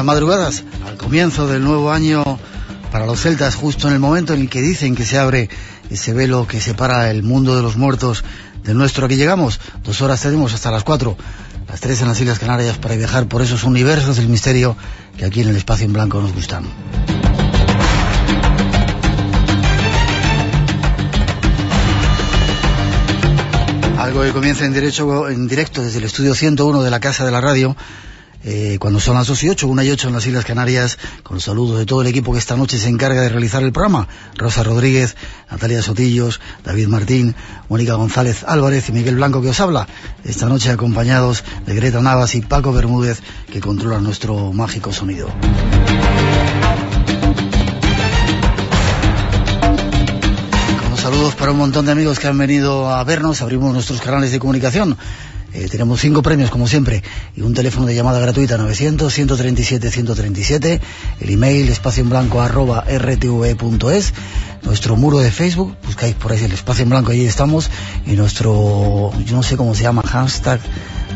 Buenas madrugadas. Al comienzo del nuevo año para los celtas, justo en el momento en el que dicen que se abre ese velo que separa el mundo de los muertos de nuestro. Aquí llegamos, dos horas tenemos hasta las cuatro, las tres en las Islas Canarias para viajar por esos universos del misterio que aquí en el espacio en blanco nos gustan. Algo que comienza en, derecho, en directo desde el estudio 101 de la Casa de la Radio, eh, cuando son las 2 y 8, 1 y 8 en las Islas Canarias, con saludos de todo el equipo que esta noche se encarga de realizar el programa. Rosa Rodríguez, Natalia Sotillos, David Martín, Mónica González Álvarez y Miguel Blanco que os habla. Esta noche acompañados de Greta Navas y Paco Bermúdez que controlan nuestro mágico sonido. saludos para un montón de amigos que han venido a vernos. Abrimos nuestros canales de comunicación. Eh, tenemos cinco premios, como siempre, y un teléfono de llamada gratuita 900-137-137, el email espacio en blanco arroba rtv.es, nuestro muro de Facebook, buscáis por ahí el espacio en blanco, allí estamos, y nuestro, yo no sé cómo se llama, hashtag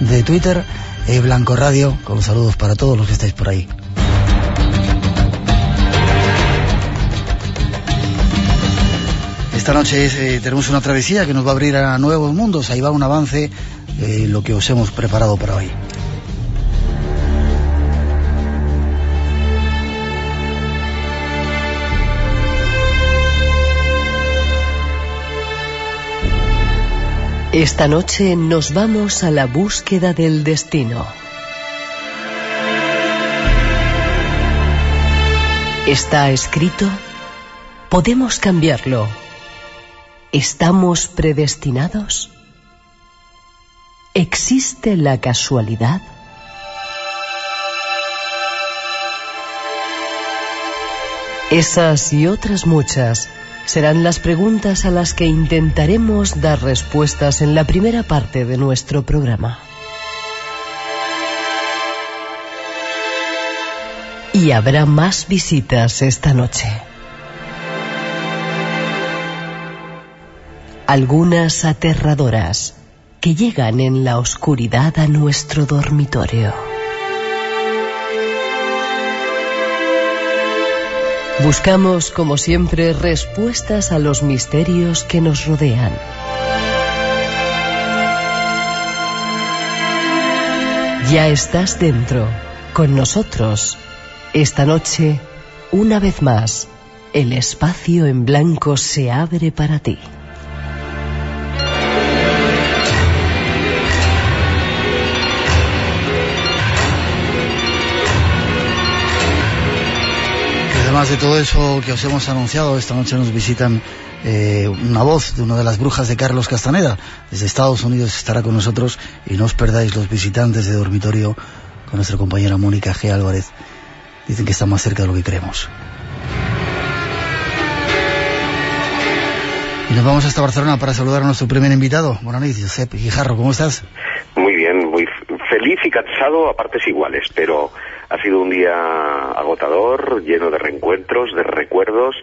de Twitter, eh, Blanco Radio, con saludos para todos los que estáis por ahí. Esta noche eh, tenemos una travesía que nos va a abrir a nuevos mundos. Ahí va un avance lo que os hemos preparado para hoy. Esta noche nos vamos a la búsqueda del destino. ¿Está escrito? ¿Podemos cambiarlo? ¿Estamos predestinados? ¿Existe la casualidad? Esas y otras muchas serán las preguntas a las que intentaremos dar respuestas en la primera parte de nuestro programa. Y habrá más visitas esta noche. Algunas aterradoras que llegan en la oscuridad a nuestro dormitorio. Buscamos, como siempre, respuestas a los misterios que nos rodean. Ya estás dentro, con nosotros. Esta noche, una vez más, el espacio en blanco se abre para ti. Además de todo eso que os hemos anunciado, esta noche nos visitan eh, una voz de una de las brujas de Carlos Castaneda. Desde Estados Unidos estará con nosotros y no os perdáis los visitantes de dormitorio con nuestra compañera Mónica G. Álvarez. Dicen que está más cerca de lo que creemos. Y nos vamos hasta Barcelona para saludar a nuestro primer invitado. Buenas noches, Josep Guijarro, ¿cómo estás? Muy bien, muy feliz y cansado a partes iguales, pero ha sido un día agotador, lleno de reencuentros, de recuerdos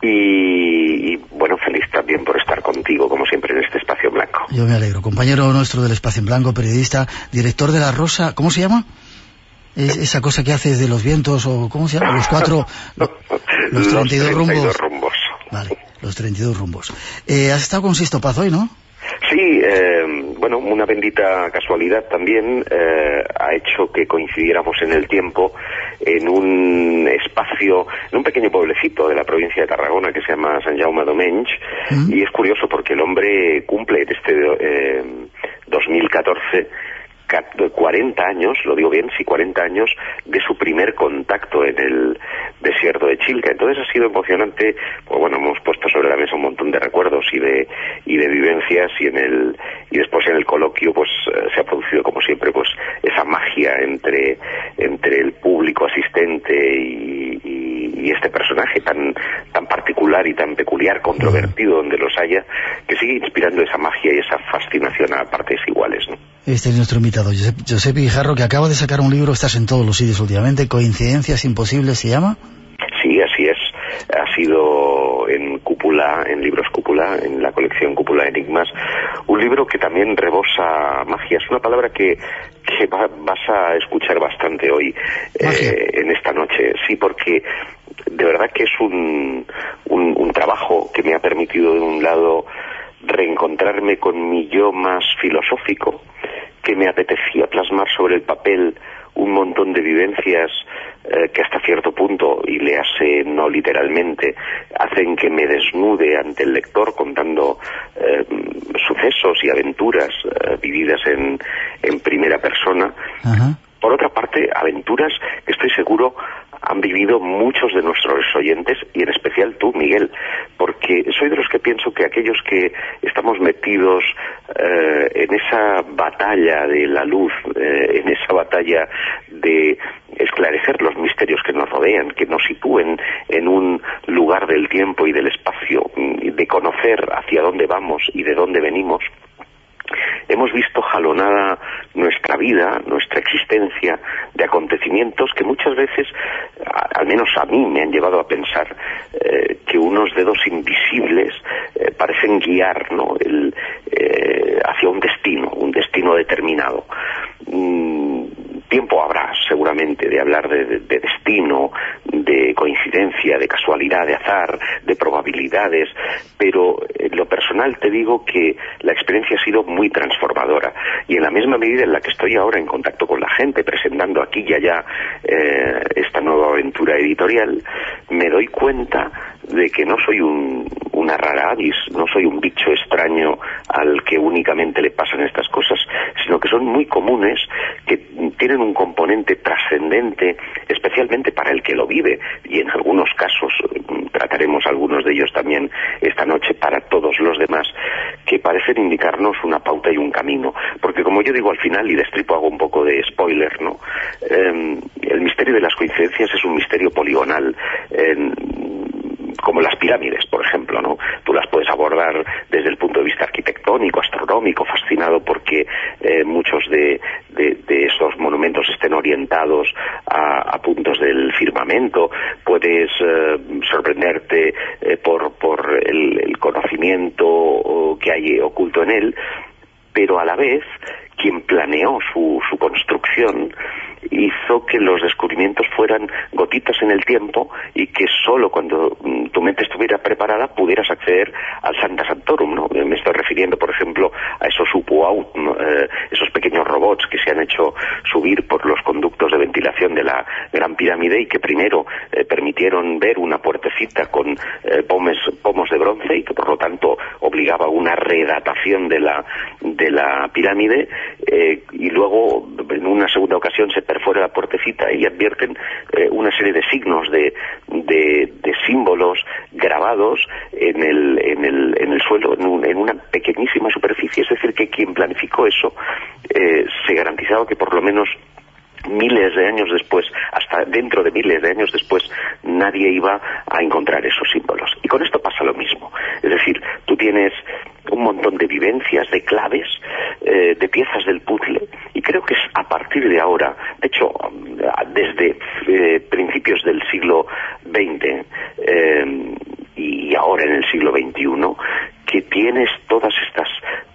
y, y, bueno, feliz también por estar contigo, como siempre, en este Espacio en Blanco. Yo me alegro. Compañero nuestro del Espacio en Blanco, periodista, director de La Rosa, ¿cómo se llama? Es esa cosa que haces de los vientos o ¿cómo se llama? Los cuatro, los, los 32 los 32 rumbos. rumbos. Vale, los 32 rumbos. Eh, has estado con Sisto Paz hoy, ¿no? Sí, eh, una bendita casualidad también eh, ha hecho que coincidiéramos en el tiempo en un espacio, en un pequeño pueblecito de la provincia de Tarragona que se llama San Jaume d'Omenys Mm. y es curioso porque el hombre cumple este eh, 2014 ca- 40 años, lo digo bien, sí, 40 años de su primer contacto en el desierto de Chilca. Entonces ha sido emocionante, pues bueno, hemos puesto sobre la mesa un montón de recuerdos y de, y de vivencias y en el, y después en el coloquio pues eh, se ha producido como siempre pues esa magia entre, entre el público asistente y, y- y este personaje tan, tan particular y tan peculiar, controvertido donde los haya, que sigue inspirando esa magia y esa fascinación a partes iguales, ¿no? Este es nuestro invitado, Josep, Josep Guijarro, que acaba de sacar un libro, estás en todos los sitios últimamente, Coincidencias Imposibles se llama. Sí, así es. Ha sido en Cúpula, en Libros Cúpula, en la colección Cúpula Enigmas, un libro que también rebosa magia. Es una palabra que, que va- vas a escuchar bastante hoy, eh, en esta noche. Sí, porque de verdad que es un, un, un trabajo que me ha permitido, de un lado, reencontrarme con mi yo más filosófico, que me apetecía plasmar sobre el papel un montón de vivencias eh, que hasta cierto punto, y le hace no literalmente, hacen que me desnude ante el lector contando eh, sucesos y aventuras eh, vividas en, en primera persona. Por otra parte, aventuras que estoy seguro han vivido muchos de nuestros oyentes y en especial tú, Miguel, porque soy de los que pienso que aquellos que estamos metidos eh, en esa batalla de la luz, eh, en esa batalla de esclarecer los misterios que nos rodean, que nos sitúen en un lugar del tiempo y del espacio, mm, de conocer hacia dónde vamos y de dónde venimos, hemos visto jalonada nuestra vida, nuestra existencia de acontecimientos que muchas veces, al menos a mí, me han llevado a pensar eh, que unos dedos invisibles eh, parecen guiar ¿no? el, eh, hacia un destino, un destino determinado. Mm, tiempo habrá seguramente de hablar de, de- de destino, de coincidencia, de casualidad, de azar, de probabilidades, pero en lo personal te digo que la experiencia ha sido muy transformadora. Y en la misma medida en la que estoy ahora en contacto con la gente, presentando aquí y allá eh, esta nueva aventura editorial, me doy cuenta de que no soy un, una rara avis, no soy un bicho extraño al que únicamente le pasan estas cosas, sino que son muy comunes, que tienen un componente trascendente, especialmente para el que lo vive, y en algunos casos mm, trataremos algunos de ellos también esta noche para todos los demás, que parecen indicarnos una pauta y un camino. Porque como yo digo al final, y destripo hago un poco de spoiler, ¿no? Em, el misterio de las coincidencias es un misterio poligonal. Como las pirámides, por ejemplo, ¿no? Tú las puedes abordar desde el punto de vista arquitectónico, astronómico, fascinado porque eh, muchos de, de, esos monumentos estén orientados a, puntos del firmamento. Puedes eh, sorprenderte eh, por, el, el conocimiento que hay oculto en él, pero a la vez quien planeó su, su construcción hizo que los descubrimientos fueran gotitas en el tiempo y que solo cuando mm, tu mente estuviera preparada pudieras acceder al Santa Santorum, ¿no? Me estoy refiriendo, por ejemplo, a esos UPUAUT, ¿no? Eh, esos pequeños robots que se han hecho subir por los conductos de ventilación de la Gran Pirámide y que primero eh, permitieron ver una puertecita con eh, pomos de bronce y que por lo tanto obligaba a una redatación de la, de la pirámide y luego en una segunda ocasión se perfora la puertecita y advierten eh, una serie de signos de, de, símbolos grabados en el, en el, en el suelo, en, un- en una pequeñísima superficie. Es decir, que quien planificó eso eh, se garantizaba que por lo menos miles de años después, hasta dentro de miles de años después, nadie iba a encontrar esos símbolos. Y con esto pasa lo mismo. Es decir, tú tienes un montón de vivencias, de claves, eh, de piezas del puzzle, y creo que es a partir de ahora, de hecho, desde eh, principios del siglo XX eh, y ahora en el siglo XXI, que tienes todas estas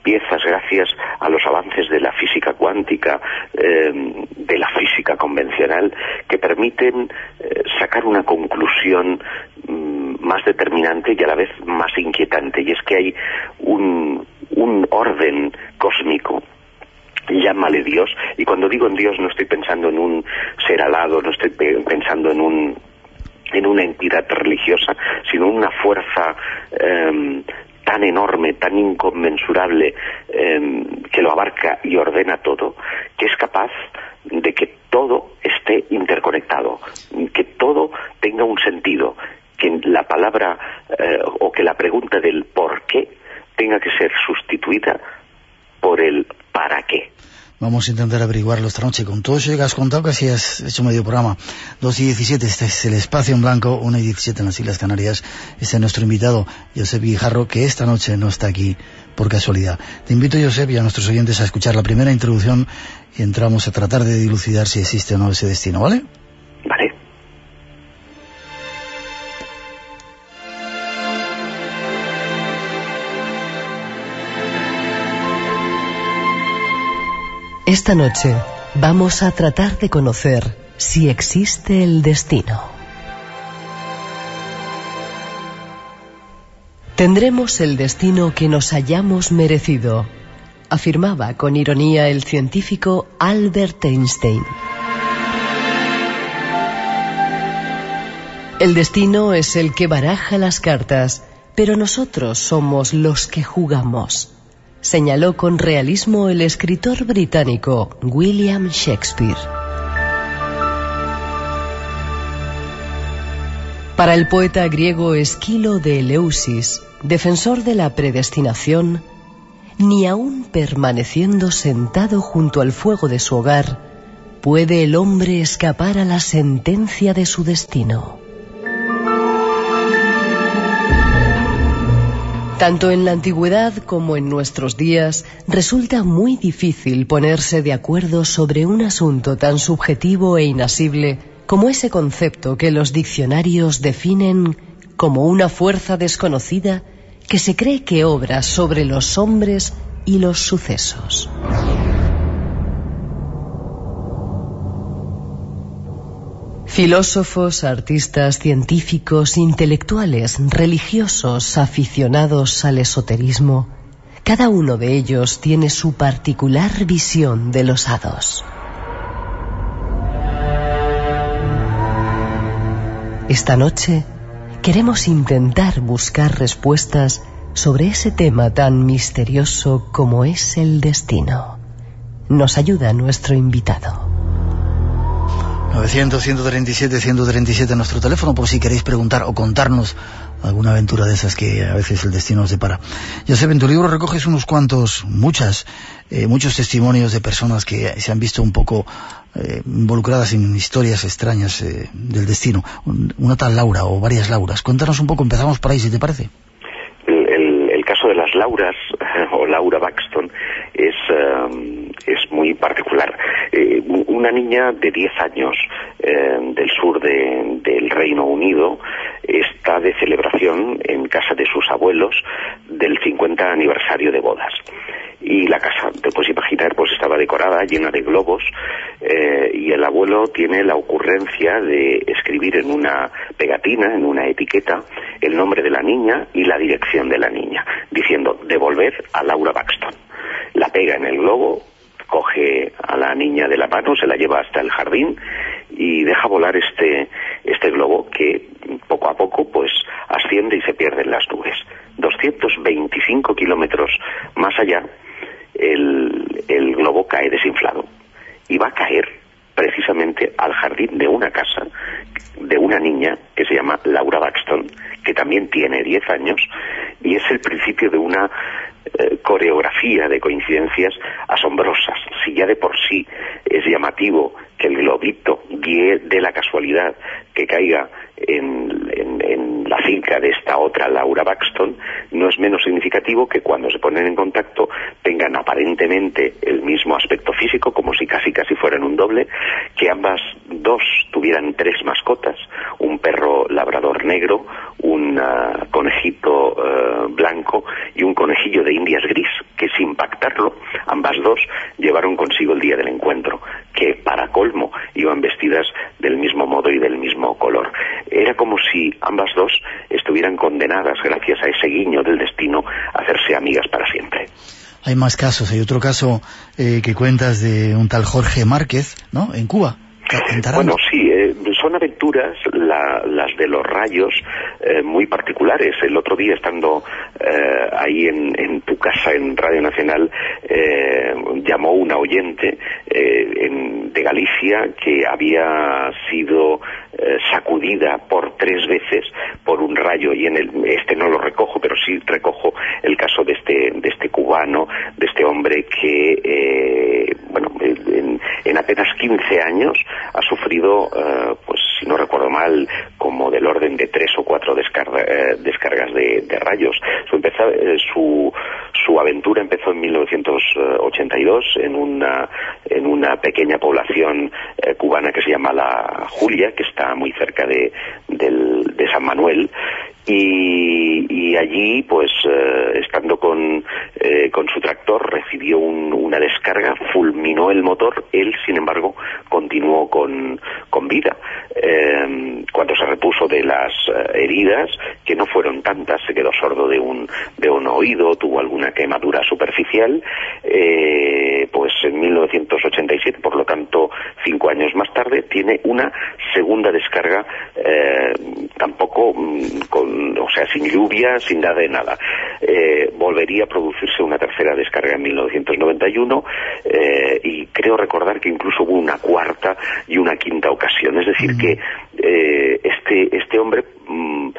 piezas gracias a los avances de la física cuántica, de la física convencional, que permiten sacar una conclusión mm, más determinante y a la vez más inquietante. Y es que hay un, orden cósmico. Llámale Dios, y cuando digo en Dios no estoy pensando en un ser alado, no estoy pensando en un en una entidad religiosa, sino una fuerza em, tan enorme, tan inconmensurable, em, que lo abarca y ordena todo, que es capaz de que todo esté interconectado, que todo tenga un sentido, que la palabra eh, o que la pregunta del por qué tenga que ser sustituida por el para qué. Vamos a intentar averiguarlo esta noche. Con todo eso que has contado, casi has hecho medio programa. 2 y 17, este es el espacio en blanco, 1 y 17 en las Islas Canarias. Este es nuestro invitado, Josep Guijarro, que esta noche no está aquí por casualidad. Te invito, Josep, y a nuestros oyentes a escuchar la primera introducción y entramos a tratar de dilucidar si existe o no ese destino, ¿vale? Vale. Esta noche vamos a tratar de conocer si existe el destino. Tendremos el destino que nos hayamos merecido, afirmaba con ironía el científico Albert Einstein. El destino es el que baraja las cartas, pero nosotros somos los que jugamos señaló con realismo el escritor británico William Shakespeare. Para el poeta griego Esquilo de Eleusis, defensor de la predestinación, ni aun permaneciendo sentado junto al fuego de su hogar, puede el hombre escapar a la sentencia de su destino. Tanto en la antigüedad como en nuestros días resulta muy difícil ponerse de acuerdo sobre un asunto tan subjetivo e inasible como ese concepto que los diccionarios definen como una fuerza desconocida que se cree que obra sobre los hombres y los sucesos. Filósofos, artistas, científicos, intelectuales, religiosos, aficionados al esoterismo, cada uno de ellos tiene su particular visión de los hados. Esta noche queremos intentar buscar respuestas sobre ese tema tan misterioso como es el destino. Nos ayuda nuestro invitado. 900-137-137 en nuestro teléfono por si queréis preguntar o contarnos alguna aventura de esas que a veces el destino os depara. Ya sé, en tu libro recoges unos cuantos, muchas, eh, muchos testimonios de personas que se han visto un poco eh, involucradas en historias extrañas eh, del destino. Una tal Laura o varias Lauras. Cuéntanos un poco, empezamos por ahí si te parece. El, el caso de las Lauras o Laura Baxton es, um, es muy particular. Eh, una niña de 10 años eh, del sur de, del Reino Unido está de celebración en casa de sus abuelos del 50 aniversario de bodas y la casa, te puedes imaginar, pues estaba decorada, llena de globos, eh, y el abuelo tiene la ocurrencia de escribir en una pegatina, en una etiqueta, el nombre de la niña y la dirección de la niña, diciendo, devolver a Laura Baxton. La pega en el globo, coge a la niña de la mano, se la lleva hasta el jardín y deja volar este, este globo que poco a poco pues asciende y se pierde en las nubes. 225 kilómetros más allá el, el globo cae desinflado y va a caer precisamente al jardín de una casa de una niña que se llama Laura Baxton, que también tiene 10 años, y es el principio de una eh, coreografía de coincidencias asombrosas. Si ya de por sí es llamativo que el globito guíe de la casualidad que caiga en, en, la finca de esta otra Laura Baxton, no es menos significativo que cuando se ponen en contacto tengan aparentemente el mismo aspecto físico, como si casi casi fueran un doble, que ambas dos tuvieran tres mascotas, un perro labrador negro, ah, conejito eh, blanco y un conejillo de indias gris, que sin pactarlo, ambas dos llevaron consigo el día del encuentro, que para colmo iban vestidas del mismo modo y del mismo color. Era como si ambas dos estuvieran condenadas, gracias a ese guiño del destino, a hacerse amigas para siempre. Hay más casos. Hay otro caso eh, que cuentas de un tal Jorge Márquez, ¿no? En Cuba. Bueno, sí, eh, son aventuras las de los rayos eh, muy particulares. El otro día, estando eh, ahí en, tu casa en Radio Nacional, llamó una oyente de Galicia que había sido sacudida por tres veces por un rayo y en el, este no lo recojo, pero sí recojo el caso de este, de este cubano, de este hombre que, bueno, en, en apenas 15 años ha sufrido, eh, pues no recuerdo mal, como del orden de tres o cuatro eh, descargas de, rayos. Su, eh, su, su, aventura empezó en 1982 en una, en una pequeña población cubana que se llama La Julia, que está muy cerca de, San Manuel, y, allí, pues, eh, estando con, eh, con su tractor, recibió una descarga, fulminó el motor, él, sin embargo, continuó con, con vida. Eh, cuando se repuso de las heridas, que no fueron tantas, se quedó sordo de un, de un oído, tuvo alguna quemadura superficial, pues en 1987, por lo tanto, cinco años más tarde, tiene una segunda descarga, tampoco mm, con o sea, sin lluvia, sin nada de nada. Eh, volvería a producirse una tercera descarga en 1991 eh, y creo recordar que incluso hubo una cuarta y una quinta ocasión. Es decir, que eh, este, este hombre mm,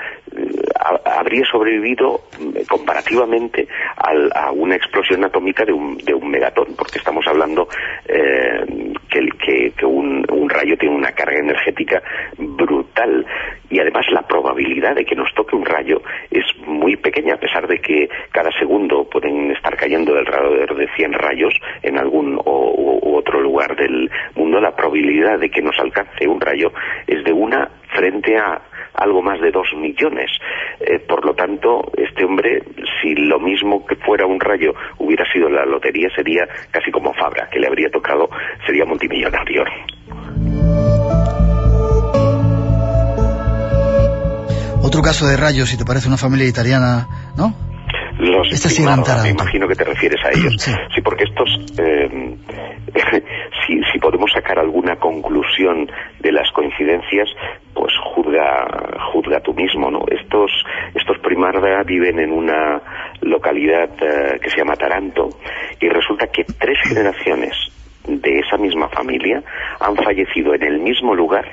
habría sobrevivido mm, comparativamente a una explosión atómica de un, de un megatón, porque estamos hablando que, que, un, un, rayo tiene una carga energética brutal. Y además la probabilidad de que nos toque un rayo es muy pequeña, a pesar de que cada segundo pueden estar cayendo alrededor de 100 rayos en algún u otro lugar del mundo, la probabilidad de que nos alcance un rayo es de una frente a algo más de dos millones. Eh, por lo tanto, este hombre, si lo mismo que fuera un rayo hubiera sido la lotería, sería casi como Fabra, que le habría tocado, sería multimillonario. Otro caso de rayos, si te parece una familia italiana, ¿no? Los sí me imagino que te refieres a ellos. Sí, porque estos, eh, si, si podemos sacar alguna conclusión de las coincidencias, pues juzga, juzga tú mismo, ¿no? Estos, estos primarda viven en una localidad eh, que se llama Taranto y resulta que tres generaciones de esa misma familia han fallecido en el mismo lugar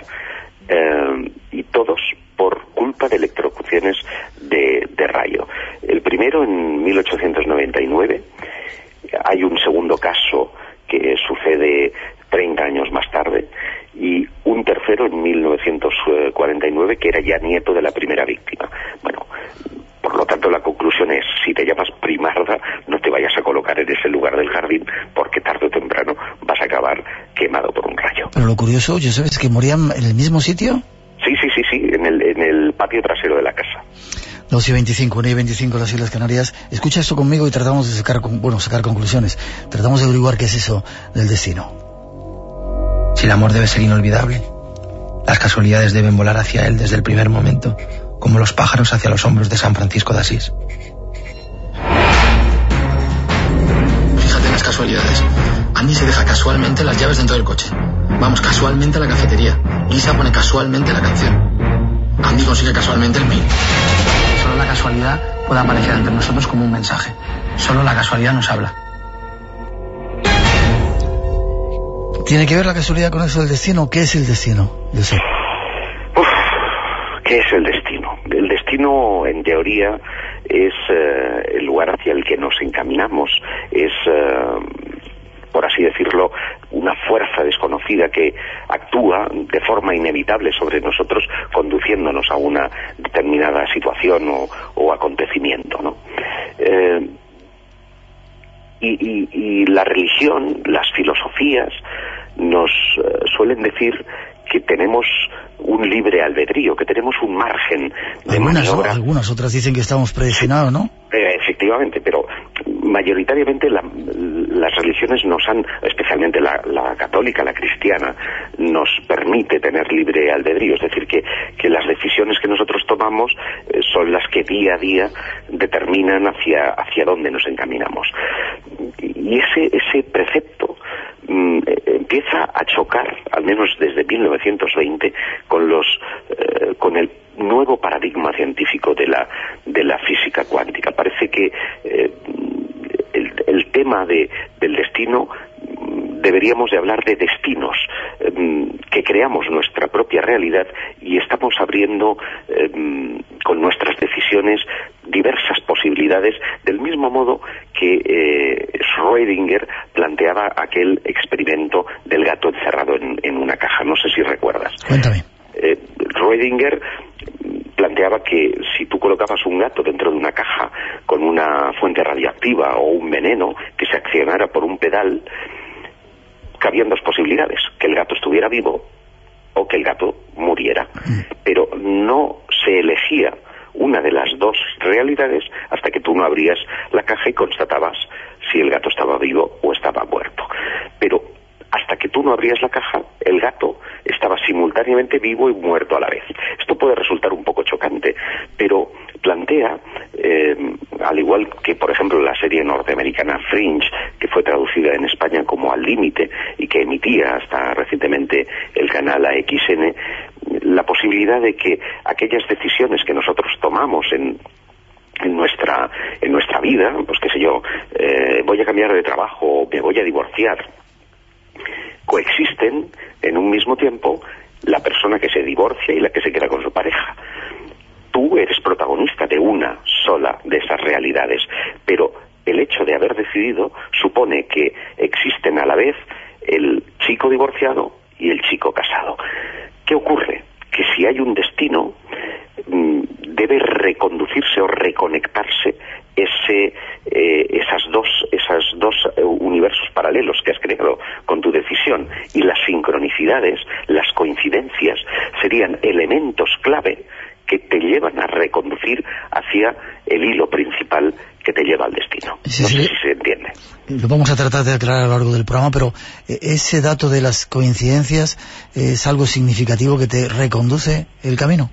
eh, y todos por culpa de electrocuciones de, de rayo. El primero en 1899, hay un segundo caso que sucede 30 años más tarde, y un tercero en 1949 que era ya nieto de la primera víctima. Bueno, por lo tanto, la conclusión es, si te llamas primarda, no te vayas a colocar en ese lugar del jardín, porque tarde o temprano vas a acabar quemado por un rayo. Pero lo curioso, ¿yo sabes que morían en el mismo sitio? Sí, sí, sí, sí, en el, en el patio trasero de la casa. 2 y 25, 1 y 25 las Islas Canarias. Escucha esto conmigo y tratamos de sacar, bueno, sacar conclusiones. Tratamos de averiguar qué es eso del destino. Si el amor debe ser inolvidable, las casualidades deben volar hacia él desde el primer momento, como los pájaros hacia los hombros de San Francisco de Asís. Las casualidades. Andy se deja casualmente las llaves dentro del coche. Vamos casualmente a la cafetería. Lisa pone casualmente la canción. Andy consigue casualmente el mail. Solo la casualidad puede aparecer entre nosotros como un mensaje. Solo la casualidad nos habla. ¿Tiene que ver la casualidad con eso del destino? ¿Qué es el destino? ¿Qué es el destino? El destino, en teoría, es eh, el lugar hacia el que nos encaminamos. Es, eh, por así decirlo, una fuerza desconocida que actúa de forma inevitable sobre nosotros, conduciéndonos a una determinada situación o, acontecimiento. ¿no? Eh, y, la religión, las filosofías, nos suelen decir que tenemos un libre albedrío, que tenemos un margen de algunas, maniobra. Algunas otras dicen que estamos predestinados, ¿no? Eh, efectivamente, pero mayoritariamente las religiones nos han, especialmente la, católica, la cristiana, nos permite tener libre albedrío, es decir, que, que las decisiones que nosotros tomamos eh, son las que día a día determinan hacia, hacia dónde nos encaminamos. y ese, ese precepto mm, eh, empieza a chocar, al menos desde 1920, con, los, eh, con el nuevo paradigma científico de la, de la física cuántica. Parece que eh, el, el, tema de, del destino deberíamos de hablar de destinos, em, que creamos nuestra propia realidad y estamos abriendo em, con nuestras decisiones diversas posibilidades, del mismo modo que eh, Schrödinger planteaba aquel experimento del gato encerrado en, una caja. No sé si recuerdas. Cuéntame. Eh, Schrödinger planteaba que si tú colocabas un gato dentro de una caja con una fuente radioactiva o un veneno que se accionara por un pedal, cabían dos posibilidades, que el gato estuviera vivo o que el gato muriera. Pero no se elegía una de las dos realidades hasta que tú no abrías la caja y constatabas si el gato estaba vivo o estaba muerto. Pero hasta que tú no abrías la caja, el gato estaba simultáneamente vivo y muerto a la vez. Esto puede resultar un poco chocante, pero plantea, eh, al igual que por ejemplo la serie norteamericana Fringe, que fue traducida en España como Al Límite y que emitía hasta recientemente el canal AXN, la posibilidad de que aquellas decisiones que nosotros tomamos en, en nuestra en nuestra vida, pues qué sé yo, eh, voy a cambiar de trabajo, me voy a divorciar, coexisten en un mismo tiempo la persona que se divorcia y la que se queda con su pareja. Tú eres protagonista de una sola de esas realidades, pero el hecho de haber decidido supone que existen a la vez el chico divorciado y el chico casado. ¿Qué ocurre? Que si hay un destino, mm, debe reconducirse o reconectarse ese, eh, esas dos, esas dos eh, universos paralelos que has creado con tu decisión y las sincronicidades, las coincidencias, serían elementos clave que te llevan a reconducir hacia el hilo principal que te lleva al destino. no sé si se entiende. Lo vamos a tratar de aclarar a lo largo del programa, pero eh, ese dato de las coincidencias es algo significativo que te reconduce el camino.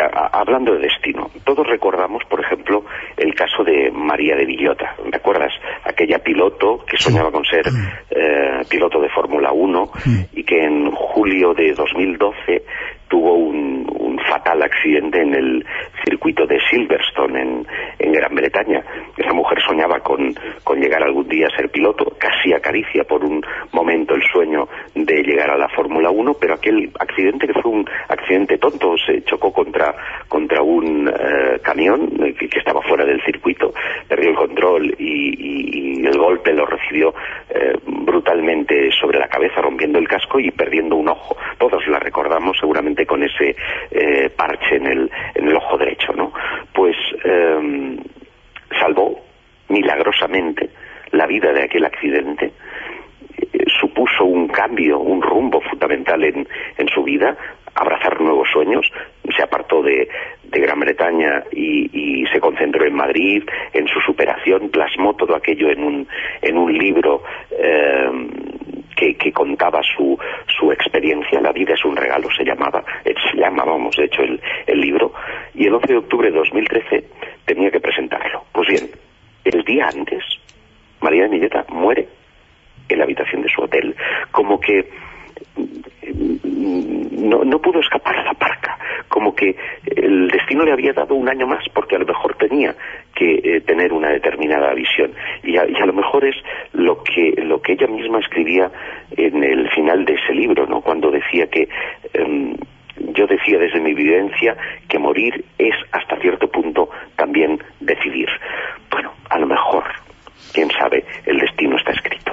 Hablando de destino, todos recordamos, por ejemplo, el caso de María de Villota. ¿Recuerdas? Aquella piloto que soñaba con ser mm. eh, piloto de Fórmula 1 mm. y que en julio de 2012 tuvo un, fatal accidente en el circuito de Silverstone en, en, Gran Bretaña. Esa mujer soñaba con, con llegar algún día a ser piloto, casi acaricia por un momento el sueño de llegar a la Fórmula 1, pero aquel accidente que fue un accidente tonto, se chocó contra, contra un eh, camión eh, que, estaba fuera del circuito, perdió el control y, el golpe lo recibió eh, brutalmente sobre la cabeza, rompiendo el casco y perdiendo un ojo. Todos la recordamos seguramente con ese eh, parche en el, en el ojo derecho, ¿no? Pues em, salvó milagrosamente la vida de aquel accidente, eh, supuso un cambio, un rumbo fundamental en, en su vida, abrazar nuevos sueños, se apartó de, de Gran Bretaña y, y, se concentró en Madrid, en su superación, plasmó todo aquello en un, en un libro eh, que, contaba su, su experiencia, La vida es un regalo, se llamaba, eh, se llamábamos de hecho el, el libro, y el 11 de octubre de 2013 tenía que presentarlo. Pues bien, el día antes, María de Milleta muere en la habitación de su hotel, como que no, no pudo escapar a la parca, como que el destino le había dado un año más porque a lo mejor tenía que eh, tener una determinada visión y a, y a, lo mejor es lo que lo que ella misma escribía en el final de ese libro, ¿no? Cuando decía que um, yo decía desde mi vivencia que morir es hasta cierto punto también decidir. Bueno, a lo mejor, quién sabe, el destino está escrito.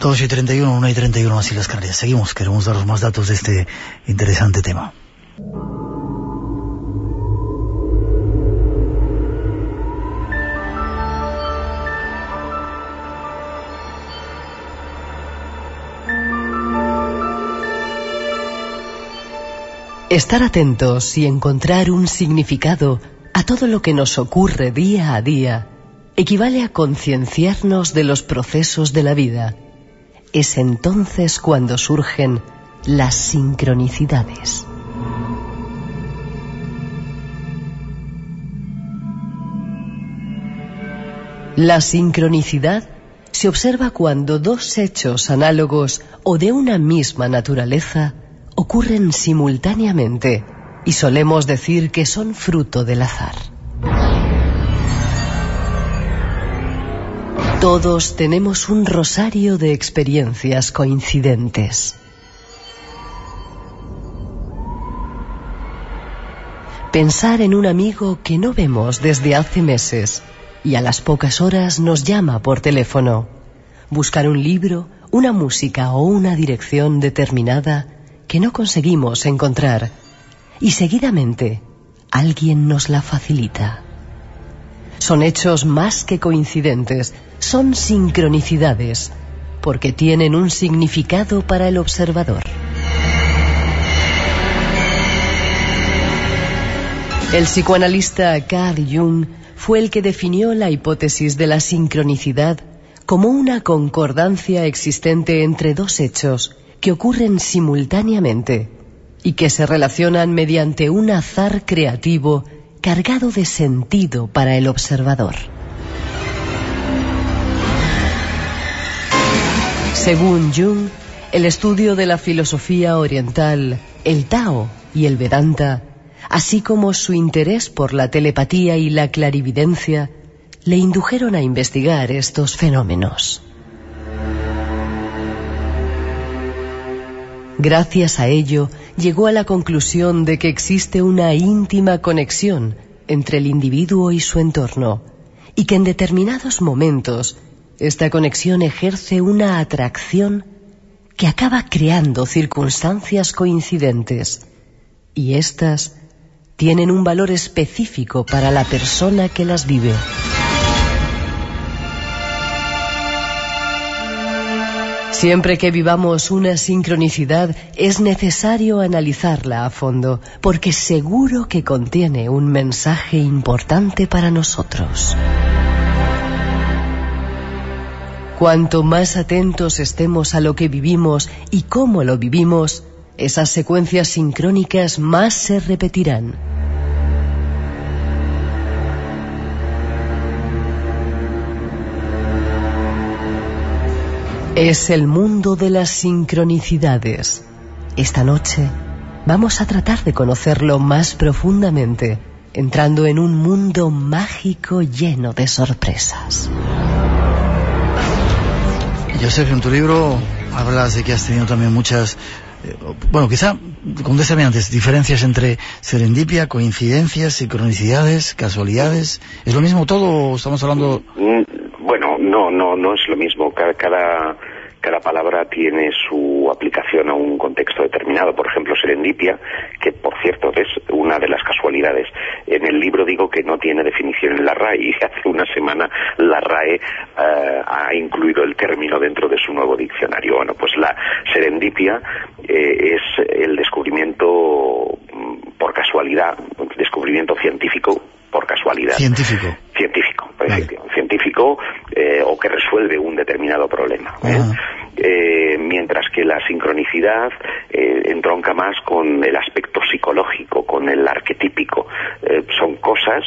2 y 31, 1 y 31 así las Canarias. Seguimos, queremos daros más datos de este interesante tema. Estar atentos y encontrar un significado a todo lo que nos ocurre día a día equivale a concienciarnos de los procesos de la vida es entonces cuando surgen las sincronicidades. La sincronicidad se observa cuando dos hechos análogos o de una misma naturaleza ocurren simultáneamente y solemos decir que son fruto del azar. Todos tenemos un rosario de experiencias coincidentes. Pensar en un amigo que no vemos desde hace meses y a las pocas horas nos llama por teléfono. Buscar un libro, una música o una dirección determinada que no conseguimos encontrar y seguidamente alguien nos la facilita. Son hechos más que coincidentes, son sincronicidades, porque tienen un significado para el observador. El psicoanalista Carl Jung fue el que definió la hipótesis de la sincronicidad como una concordancia existente entre dos hechos que ocurren simultáneamente y que se relacionan mediante un azar creativo cargado de sentido para el observador. Según Jung, el estudio de la filosofía oriental, el Tao y el Vedanta, así como su interés por la telepatía y la clarividencia, le indujeron a investigar estos fenómenos. Gracias a ello, llegó a la conclusión de que existe una íntima conexión entre el individuo y su entorno, y que en determinados momentos esta conexión ejerce una atracción que acaba creando circunstancias coincidentes, y éstas tienen un valor específico para la persona que las vive. Siempre que vivamos una sincronicidad es necesario analizarla a fondo, porque seguro que contiene un mensaje importante para nosotros. Cuanto más atentos estemos a lo que vivimos y cómo lo vivimos, esas secuencias sincrónicas más se repetirán. Es el mundo de las sincronicidades. Esta noche vamos a tratar de conocerlo más profundamente, entrando en un mundo mágico lleno de sorpresas. Joseph, en tu libro hablas de que has tenido también muchas, eh, bueno, quizá, contéstame antes, diferencias entre serendipia, coincidencias, sincronicidades, casualidades. ¿Es lo mismo todo o estamos hablando...? No, no, no es lo mismo. Cada, cada, cada palabra tiene su aplicación a un contexto determinado. Por ejemplo, serendipia, que por cierto es una de las casualidades. En el libro digo que no tiene definición en la RAE y hace una semana la RAE eh, ha incluido el término dentro de su nuevo diccionario. Bueno, pues la serendipia eh, es el descubrimiento mm, por casualidad, descubrimiento científico por casualidad. Científico. Científico, Vale. científico eh, o que resuelve un determinado problema. ¿eh? Eh, mientras que la sincronicidad eh, entronca más con el aspecto psicológico, con el arquetípico. Son cosas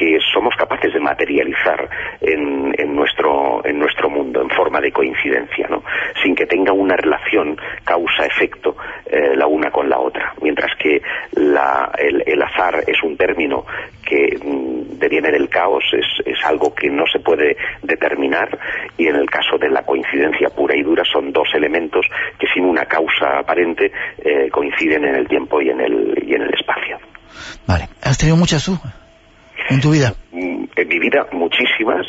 que somos capaces de materializar en, en nuestro en nuestro mundo en forma de coincidencia, ¿no? Sin que tenga una relación causa-efecto eh, la una con la otra. Mientras que la- el, el azar es un término que mm, deviene del caos, es, es algo que no se puede determinar y en el caso de la coincidencia pura y dura son dos elementos que sin una causa aparente eh, coinciden en el tiempo y en el, y en el espacio. Vale. ¿Has tenido muchas tú en tu vida? Mm, en mi vida muchísimas,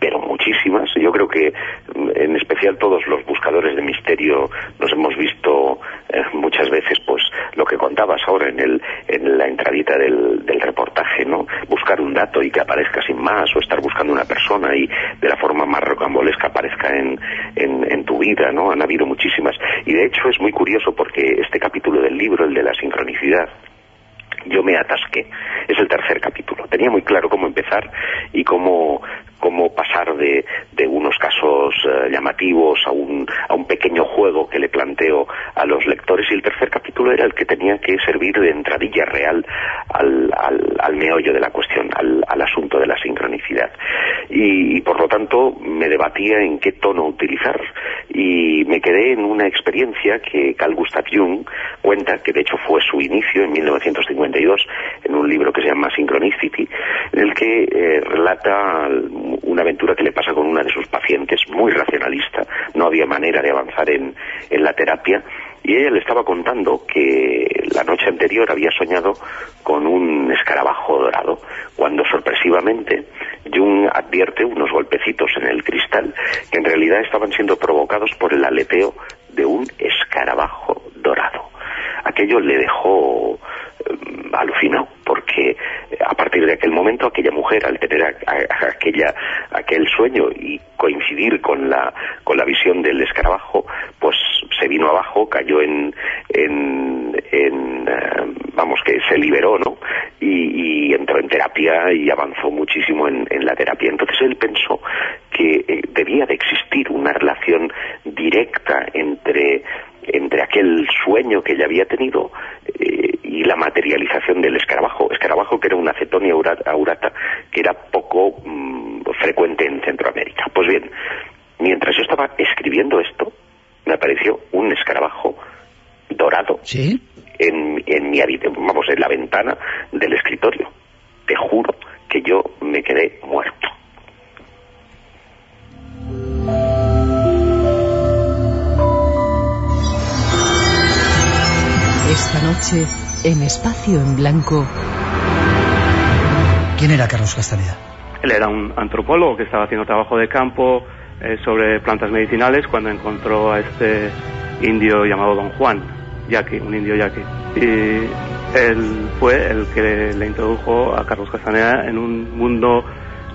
pero muchísimas. Yo creo que mm, en especial todos los buscadores de misterio nos hemos visto eh, muchas veces pues lo que contabas ahora en el en la entradita del, del reportaje, ¿no? Buscar un dato y que aparezca sin más o estar buscando una persona y de la forma más rocambolesca aparezca en, en, en tu vida, ¿no? Han habido muchísimas. Y de hecho es muy curioso porque este capítulo del libro, el de la sincronicidad, yo me atasqué. Es el tercer capítulo. Tenía muy claro cómo empezar y cómo, cómo pasar de, unos casos eh, llamativos a un, a un pequeño juego que le planteo a los lectores y el tercer capítulo era el que tenía que servir de entradilla real al, al, meollo de la cuestión, al, asunto de la sincronicidad. Y, por lo tanto me debatía en qué tono utilizar y me quedé en una experiencia que Carl Gustav Jung cuenta, que de hecho fue su inicio en 1952 en un libro que se llama Synchronicity, en el que eh, relata una aventura que le pasa con una de sus pacientes, muy racionalista, no había manera de avanzar en, en la terapia, y ella le estaba contando que la noche anterior había soñado con un escarabajo dorado, cuando sorpresivamente Jung advierte unos golpecitos en el cristal que en realidad estaban siendo provocados por el aleteo de un escarabajo dorado. Aquello le dejó eh, alucinado porque a partir de aquel momento aquella mujer al tener aquella aquel sueño y coincidir con la con la visión del escarabajo pues se vino abajo cayó en, en, eh, vamos que se liberó no y, entró en terapia y avanzó muchísimo en, la terapia. Entonces él pensó que eh, debía de existir una relación directa entre entre aquel sueño que ella había tenido eh, y la materialización del escarabajo. Escarabajo que era una acetonia aurata que era poco mm, frecuente en Centroamérica. Pues bien, mientras yo estaba escribiendo esto, me apareció un escarabajo dorado en, en, mi, vamos, en la ventana del escritorio. Te juro que yo me quedé muerto. Esta noche, en Espacio en Blanco... ¿Quién era Carlos Castaneda? Él era un antropólogo que estaba haciendo trabajo de campo eh, sobre plantas medicinales cuando encontró a este indio llamado Don Juan, yaqui, un indio yaqui. Y él fue el que le introdujo a Carlos Castaneda en un mundo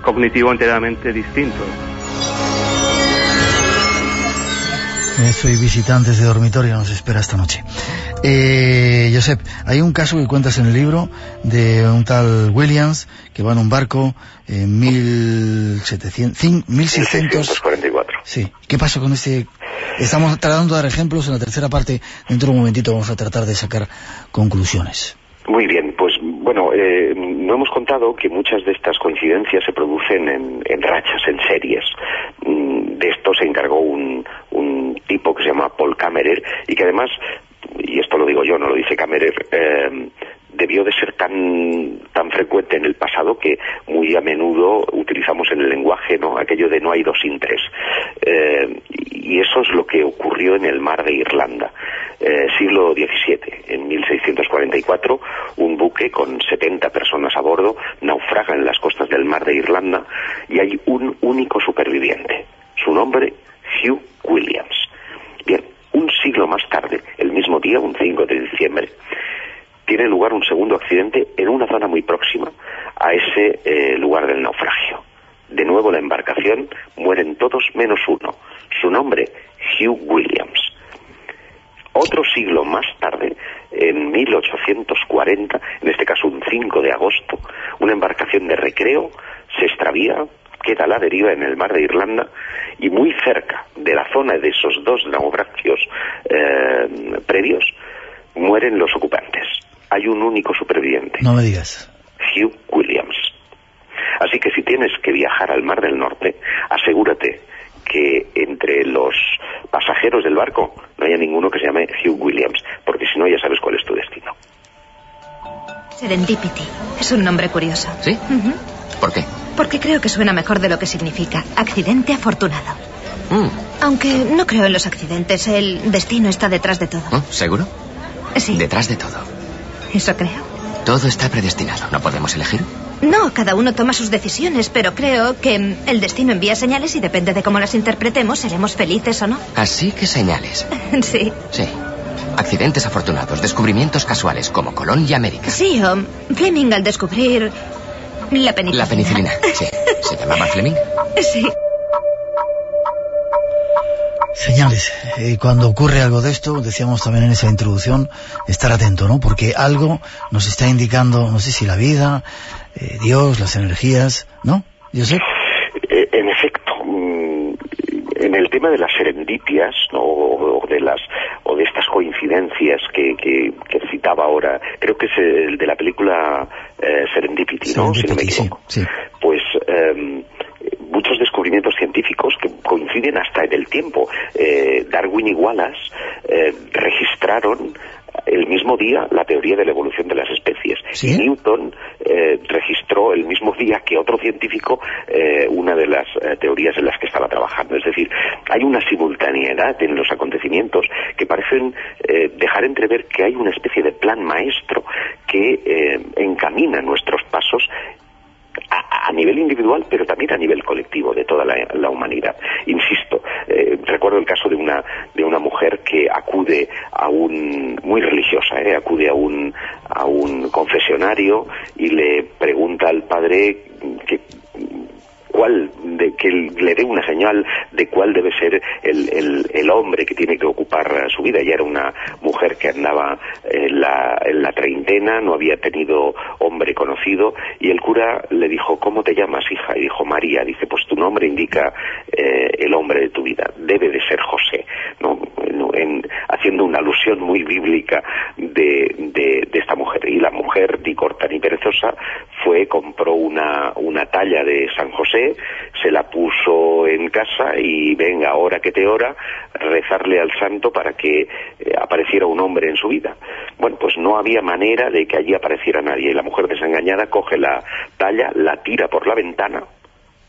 cognitivo enteramente distinto. Soy visitantes de dormitorio, nos espera esta noche. Eh, Josep, hay un caso que cuentas en el libro de un tal Williams que va en un barco en 1700, 1644. Sí. ¿Qué pasó con este? Estamos tratando de dar ejemplos en la tercera parte. Dentro de un momentito vamos a tratar de sacar conclusiones. Muy bien, pues bueno, eh, no hemos contado que muchas de estas coincidencias se producen en, rachas, en series. Mm, de esto se encargó un, tipo que se llama Paul Kammerer y que además, y esto lo digo yo, no lo dice Kammerer, eh, debió de ser tan, tan frecuente en el pasado que muy a menudo utilizamos en el lenguaje ¿no? aquello de no hay dos sin tres. Eh, y eso es lo que ocurrió en el mar de Irlanda. Eh, siglo XVII, en 1644, un buque con 70 personas a bordo naufraga en las costas del mar de Irlanda y hay un único superviviente. Su nombre, Hugh Williams. Bien, un siglo más tarde, el mismo día, un 5 de diciembre, tiene lugar un segundo accidente en una zona muy próxima a ese eh, lugar del naufragio. De nuevo la embarcación, mueren todos menos uno. Su nombre, Hugh Williams. Otro siglo más tarde, en 1840, en este caso un 5 de agosto, una embarcación de recreo se extravía, queda a la deriva en el mar de Irlanda y muy cerca de la zona de esos dos naufragios eh, previos mueren los ocupantes hay un único superviviente. No me digas. Hugh Williams. Así que si tienes que viajar al Mar del Norte, asegúrate que entre los pasajeros del barco no haya ninguno que se llame Hugh Williams, porque si no ya sabes cuál es tu destino. Serendipity. Es un nombre curioso. ¿Sí? ¿Por qué? Porque creo que suena mejor de lo que significa. Accidente afortunado. Mm. Aunque no creo en los accidentes, el destino está detrás de todo. ¿Oh? ¿Seguro? Sí. Detrás de todo. Eso creo. Todo está predestinado. ¿No podemos elegir? No, cada uno toma sus decisiones, pero creo que el destino envía señales y depende de cómo las interpretemos, seremos felices o no. Así que señales. sí. Sí. Accidentes afortunados, descubrimientos casuales como Colón y América. Sí, o Fleming al descubrir la penicilina. La penicilina, sí. ¿Se llamaba Fleming? Sí. Señales. Eh, cuando ocurre algo de esto, decíamos también en esa introducción, estar atento, ¿no? Porque algo nos está indicando, no sé si la vida, eh, Dios, las energías, ¿no? Yo sé. Eh, en efecto, mm, en el tema de las ¿no? o, de las o de estas coincidencias que, que, citaba ahora creo que es el de la película eh, Serendipity, ¿no? si no me equivoco pues em, muchos descubrimientos científicos que coinciden hasta en el tiempo eh, Darwin y Wallace eh, registraron el mismo día la teoría de la evolución de las especies. Newton eh, registró el mismo día que otro científico eh, una de las eh, teorías en las que estaba trabajando. Es decir, hay una simultaneidad en los acontecimientos que parecen dejar entrever que hay una especie de plan maestro que encamina nuestros pasos a, nivel individual, pero también a nivel colectivo de toda la, humanidad. Insisto, eh, recuerdo el caso de una de una mujer que acude a un muy religiosa, eh, acude a un a un confesionario y le pregunta al padre que cuál, de, que le dé una señal de cuál debe ser el, el, hombre que tiene que ocupar su vida. Ella era una mujer que andaba en la, en la treintena, no había tenido hombre conocido, y el cura le dijo, ¿cómo te llamas, hija? Y dijo, María. Dice, pues tu nombre indica eh, el hombre de tu vida, debe de ser José, haciendo una alusión muy bíblica de, de, esta mujer. Y la mujer, ni corta ni perezosa, fue, compró una, una talla de San José, se la puso en casa y venga, ahora que te ora, rezarle al santo para que eh, apareciera un hombre en su vida. Bueno, pues no había manera de que allí apareciera nadie. Y la mujer desengañada coge la talla, la tira por la ventana,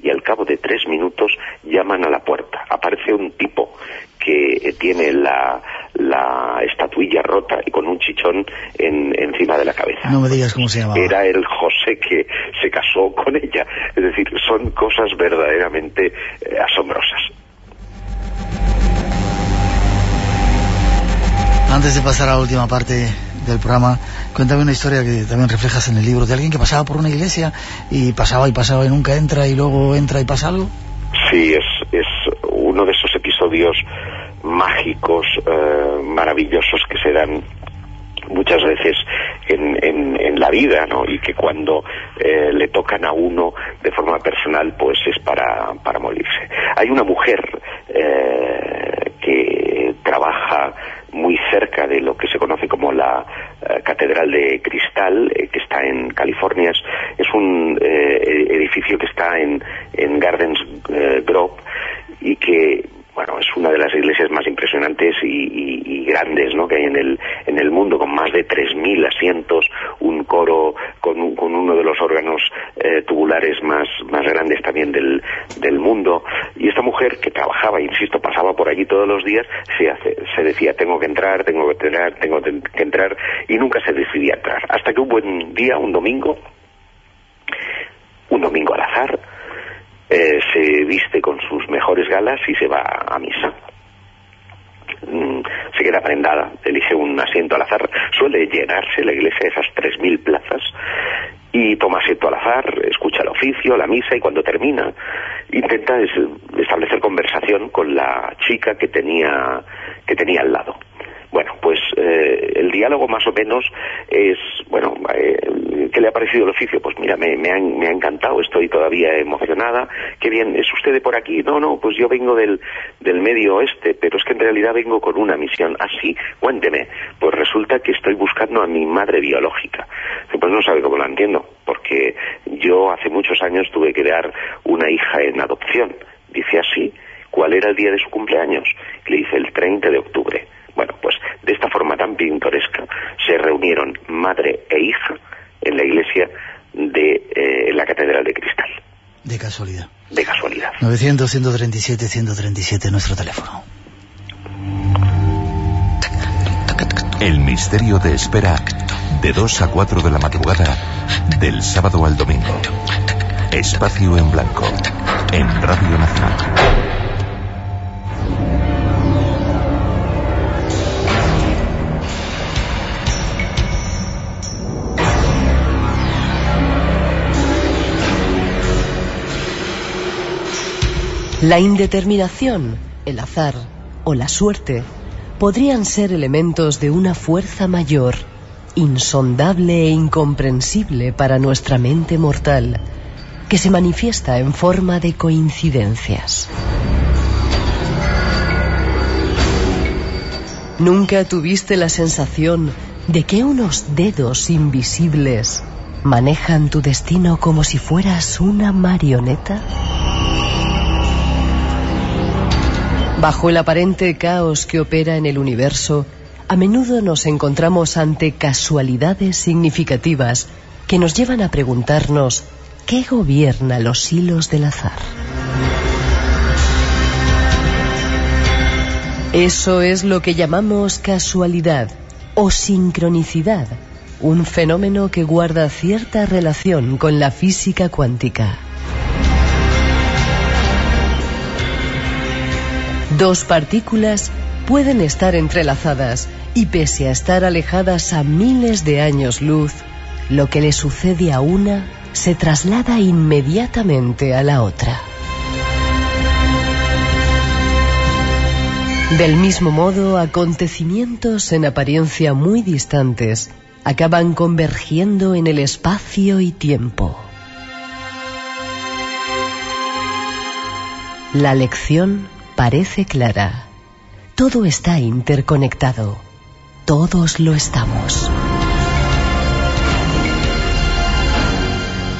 y al cabo de tres minutos llaman a la puerta. Aparece un tipo que tiene la, la estatuilla rota y con un chichón en, encima de la cabeza. No me digas cómo se llamaba. Era el José que se casó con ella. Es decir, son cosas verdaderamente eh, asombrosas. Antes de pasar a la última parte del programa, cuéntame una historia que también reflejas en el libro, de alguien que pasaba por una iglesia y pasaba y pasaba y nunca entra y luego entra y pasa algo. Sí, es, es uno de esos episodios mágicos, eh, maravillosos que se dan muchas veces en, en, la vida, ¿no? Y que cuando eh, le tocan a uno de forma personal, pues es para, para morirse. Hay una mujer eh, que trabaja muy cerca de lo que se conoce como la Catedral de Cristal, que está en California. Es, un edificio que está en, en Gardens Grove y que bueno, es una de las iglesias más impresionantes y, grandes ¿no? que hay en el, en el mundo, con más de 3.000 asientos, un coro con, con uno de los órganos eh, tubulares más, más grandes también del, del mundo. Y esta mujer que trabajaba, insisto, pasaba por allí todos los días, se, hace, se decía, tengo que entrar, tengo que entrar, tengo que entrar, y nunca se decidía entrar. Hasta que un buen día, un domingo, un domingo al azar, eh, se viste con sus mejores galas y se va a misa. Mm, se queda prendada, elige un asiento al azar. Suele llenarse la iglesia esas tres mil plazas y toma asiento al azar, escucha el oficio, la misa y cuando termina intenta establecer conversación con la chica que tenía que tenía al lado. Bueno, pues eh, el diálogo más o menos es, bueno, eh, ¿qué le ha parecido el oficio? Pues mira, me, me, ha, encantado, estoy todavía emocionada. Qué bien, ¿es usted de por aquí? No, no, pues yo vengo del, del medio oeste, pero es que en realidad vengo con una misión. Así, ah, cuénteme. Pues resulta que estoy buscando a mi madre biológica. Pues no sabe cómo la entiendo, porque yo hace muchos años tuve que dar una hija en adopción. Dice así, ¿cuál era el día de su cumpleaños? Le dice el 30 de octubre. Bueno, pues de esta forma tan pintoresca se reunieron madre e hija en la iglesia de eh, la Catedral de Cristal. De casualidad. De casualidad. 900-137-137, nuestro teléfono. El misterio de espera de 2 a 4 de la madrugada del sábado al domingo. Espacio en blanco en Radio Nacional. La indeterminación, el azar o la suerte podrían ser elementos de una fuerza mayor, insondable e incomprensible para nuestra mente mortal, que se manifiesta en forma de coincidencias. ¿Nunca tuviste la sensación de que unos dedos invisibles manejan tu destino como si fueras una marioneta? Bajo el aparente caos que opera en el universo, a menudo nos encontramos ante casualidades significativas que nos llevan a preguntarnos qué gobierna los hilos del azar. Eso es lo que llamamos casualidad o sincronicidad, un fenómeno que guarda cierta relación con la física cuántica. Dos partículas pueden estar entrelazadas y pese a estar alejadas a miles de años luz, lo que le sucede a una se traslada inmediatamente a la otra. Del mismo modo, acontecimientos en apariencia muy distantes acaban convergiendo en el espacio y tiempo. La lección parece clara. Todo está interconectado. Todos lo estamos.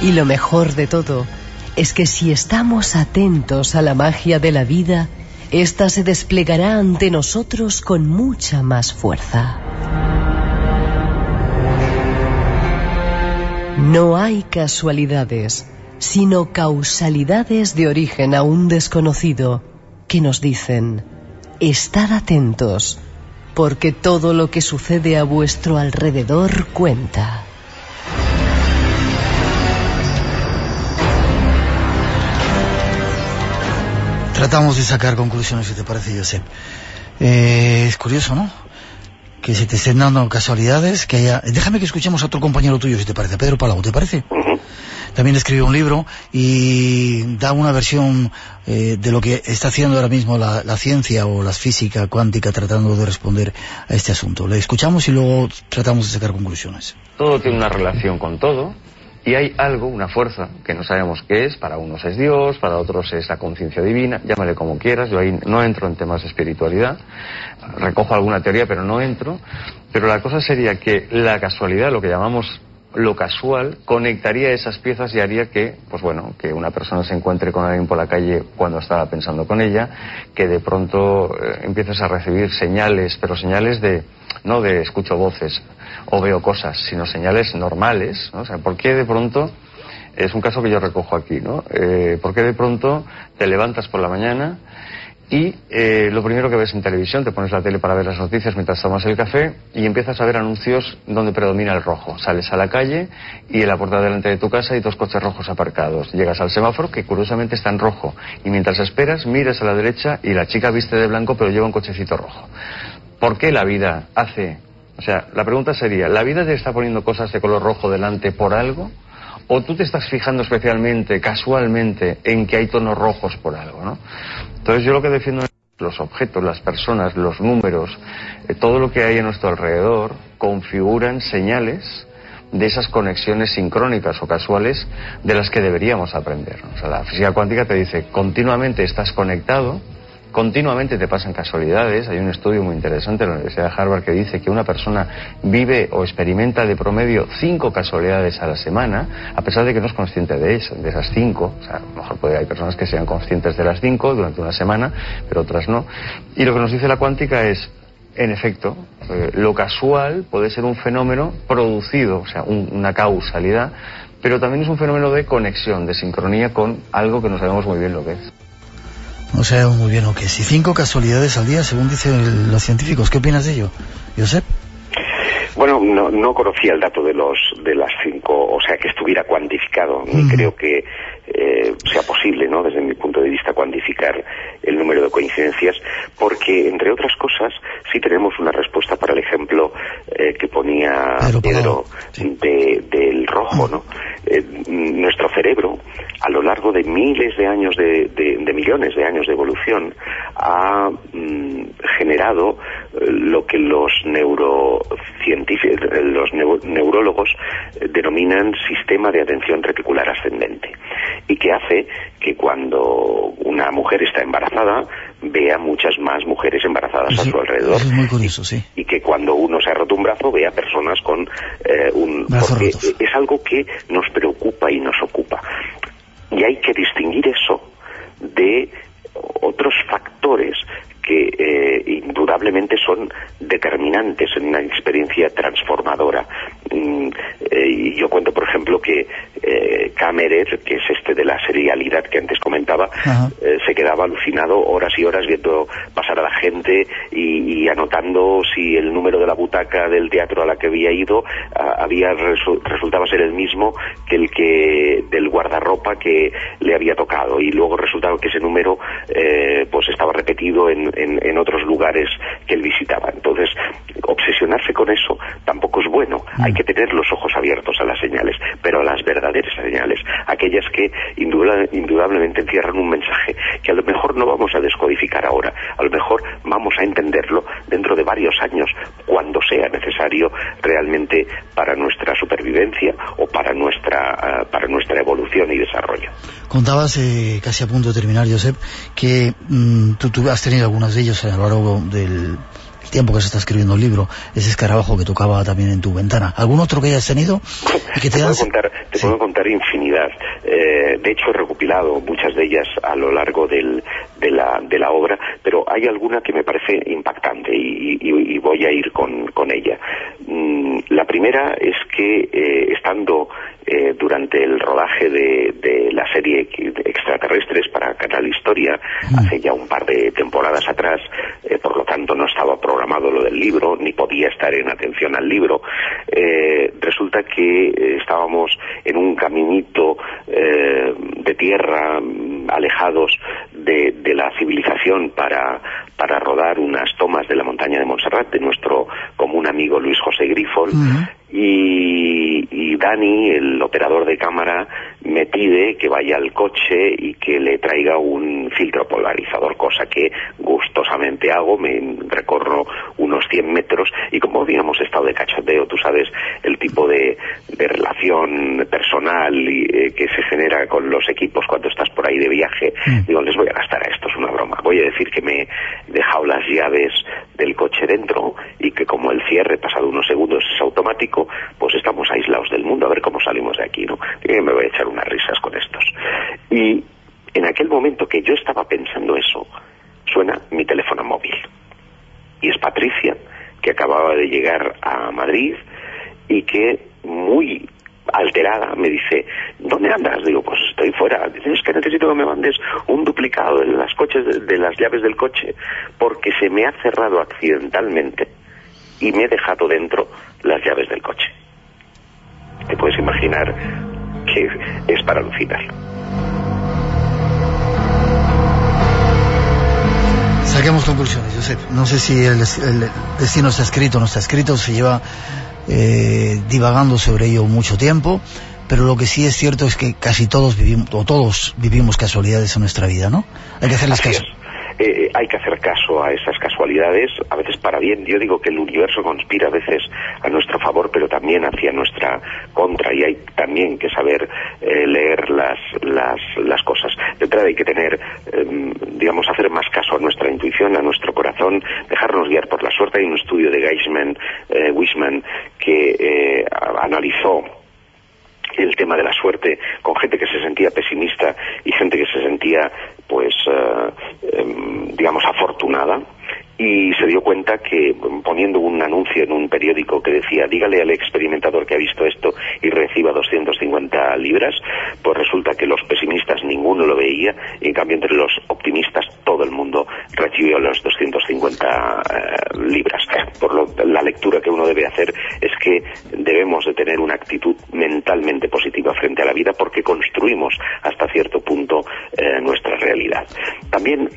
Y lo mejor de todo es que si estamos atentos a la magia de la vida, ésta se desplegará ante nosotros con mucha más fuerza. No hay casualidades, sino causalidades de origen aún desconocido que nos dicen, estad atentos, porque todo lo que sucede a vuestro alrededor cuenta. Tratamos de sacar conclusiones, si te parece, Josep. Eh, es curioso, ¿no? Que se te estén dando casualidades, que haya... Déjame que escuchemos a otro compañero tuyo, si te parece, Pedro Palau, ¿te parece? También escribió un libro y da una versión eh, de lo que está haciendo ahora mismo la, la, ciencia o la física cuántica tratando de responder a este asunto. Le escuchamos y luego tratamos de sacar conclusiones. Todo tiene una relación con todo y hay algo, una fuerza, que no sabemos qué es, para unos es Dios, para otros es la conciencia divina, llámale como quieras, yo ahí no entro en temas de espiritualidad, recojo alguna teoría pero no entro, pero la cosa sería que la casualidad, lo que llamamos lo casual conectaría esas piezas y haría que, pues bueno, que una persona se encuentre con alguien por la calle cuando estaba pensando con ella, que de pronto eh, empieces a recibir señales, pero señales de, no de escucho voces o veo cosas, sino señales normales, ¿no? O sea, ¿por qué de pronto, es un caso que yo recojo aquí, ¿no? Eh, ¿Por qué de pronto te levantas por la mañana y eh, lo primero que ves en televisión, te pones la tele para ver las noticias mientras tomas el café y empiezas a ver anuncios donde predomina el rojo. Sales a la calle y en la puerta delante de tu casa hay dos coches rojos aparcados. Llegas al semáforo que curiosamente está en rojo y mientras esperas miras a la derecha y la chica viste de blanco pero lleva un cochecito rojo. ¿Por qué la vida hace? O sea, la pregunta sería, ¿la vida te está poniendo cosas de color rojo delante por algo? O tú te estás fijando especialmente, casualmente, en que hay tonos rojos por algo, ¿no? Entonces yo lo que defiendo es los objetos, las personas, los números, eh, todo lo que hay a nuestro alrededor configuran señales de esas conexiones sincrónicas o casuales de las que deberíamos aprender. O sea, la física cuántica te dice continuamente estás conectado, continuamente te pasan casualidades. Hay un estudio muy interesante en la Universidad de Harvard que dice que una persona vive o experimenta de promedio cinco casualidades a la semana, a pesar de que no es consciente de eso, de esas cinco. O sea, a lo mejor puede, hay personas que sean conscientes de las cinco durante una semana, pero otras no. Y lo que nos dice la cuántica es, en efecto, eh, lo casual puede ser un fenómeno producido, o sea, un, una causalidad, pero también es un fenómeno de conexión, de sincronía con algo que no sabemos muy bien lo que es. No sabemos muy bien lo que es. Y cinco casualidades al día, según dicen los científicos. ¿Qué opinas de ello, Josep? Bueno, no, no conocía el dato de los de las cinco, o sea, que estuviera cuantificado. Ni creo que eh, sea posible, ¿no? Desde mi punto de vista, cuantificar el número de coincidencias, porque entre otras cosas sí tenemos una respuesta para el ejemplo eh, que ponía Pedro de- del rojo, ¿no? Eh, nuestro cerebro, a lo largo de miles de años de, de- de millones de años de evolución, ha mm, generado eh, lo que los neurocientíficos, los neu- neurólogos denominan sistema de atención reticular ascendente y que hace que cuando una mujer está embarazada, vea muchas más mujeres embarazadas a su alrededor. Eso es muy curioso, sí. Y que cuando uno se ha roto un brazo vea personas con eh, un... porque es algo que nos preocupa y nos ocupa. Y hay que distinguir eso de otros factores que eh, indudablemente son determinantes en una experiencia transformadora. Mm, eh, y yo cuento, por ejemplo, que eh, que es este de la serialidad que antes comentaba, eh, se quedaba alucinado horas y horas viendo pasar a la gente y, anotando si el número de la butaca del teatro a la que había ido había resultaba ser el mismo que el que del guardarropa que le había tocado y luego resultaba que ese número pues estaba repetido en, en, otros lugares que él visitaba. Entonces, obsesionarse con eso tampoco es bueno. Mm. Hay que tener los ojos abiertos a las señales, pero a las verdaderas señales, aquellas que indudablemente encierran un mensaje que a lo mejor no vamos a descodificar ahora, a lo mejor vamos a entenderlo dentro de varios años, cuando sea necesario realmente para nuestra supervivencia o para nuestra, ah, para nuestra evolución y desarrollo. Contabas, eh, casi a punto de terminar, Josep, que mm, tú, tú, has tenido algunas de ellos a lo largo del tiempo que se está escribiendo el libro, ese escarabajo que tocaba también en tu ventana. ¿Algún otro que hayas tenido? te, puedo contar, te puedo contar infinidad. Eh, de hecho, he recopilado muchas de ellas a lo largo del, de, la, de la obra, pero hay alguna que me parece impactante y, voy a ir con, con ella. Mm, la primera es que, eh, estando eh, durante el rodaje de, la serie Extraterrestres para Canal Historia, mm. hace ya un par de temporadas atrás, eh, por lo tanto no estaba programado lo del libro, ni podía estar en atención al libro, eh, resulta que estábamos en un caminito de tierra, mm, alejados de, la civilización para, para rodar unas tomas de la montaña de Montserrat de nuestro común amigo Luis José Grifol, y, y, Dani, el operador de cámara, me pide que vaya al coche y que le traiga un filtro polarizador, cosa que gustosamente hago, me recorro unos 100 metros y como habíamos estado de cachondeo, tú sabes el tipo de, de relación personal y, eh, que se genera con los equipos cuando estás por ahí de viaje, mm. digo, les voy a gastar a esto, es una broma. Voy a decir que me he dejado las llaves del coche dentro y que como el cierre, pasado unos segundos, es automático, pues estamos aislados del mundo, a ver cómo salimos de aquí, ¿no? Y me voy a echar unas risas con estos. Y en aquel momento que yo estaba pensando eso, suena mi teléfono móvil. Y es Patricia, que acababa de llegar a Madrid y que muy alterada me dice, ¿dónde andas? Digo, pues estoy fuera. Dice, es que necesito que me mandes un duplicado de las coches de las llaves del coche porque se me ha cerrado accidentalmente y me he dejado dentro las llaves del coche. Te puedes imaginar que es para alucinar. Saquemos conclusiones, Josep. No sé si el, destino está escrito o no está escrito, se lleva eh, divagando sobre ello mucho tiempo, pero lo que sí es cierto es que casi todos vivimos, o todos vivimos casualidades en nuestra vida, ¿no? Hay que hacerles caso. Eh, hay que hacer caso a esas casualidades, a veces para bien. Yo digo que el universo conspira a veces a nuestro favor, pero también hacia nuestra contra, y hay también que saber eh, leer las, las, las, cosas. De entrada hay que tener, em, digamos, hacer más caso a nuestra intuición, a nuestro corazón, dejarnos guiar por la suerte. Hay un estudio de Geisman, eh, Wishman, que analizó el tema de la suerte con gente que se sentía pesimista y gente que se sentía pues eh, em, digamos afortunada y se dio cuenta que poniendo un anuncio en un periódico que decía dígale al experimentador que ha visto esto y reciba 250 libras, pues resulta que los pesimistas ninguno lo veía y en cambio entre los optimistas todo el mundo recibió los 250 eh, libras. Por lo, la lectura que uno debe hacer es que debemos de tener una actitud mentalmente positiva frente a la vida porque construimos hasta cierto punto eh, nuestra realidad. También,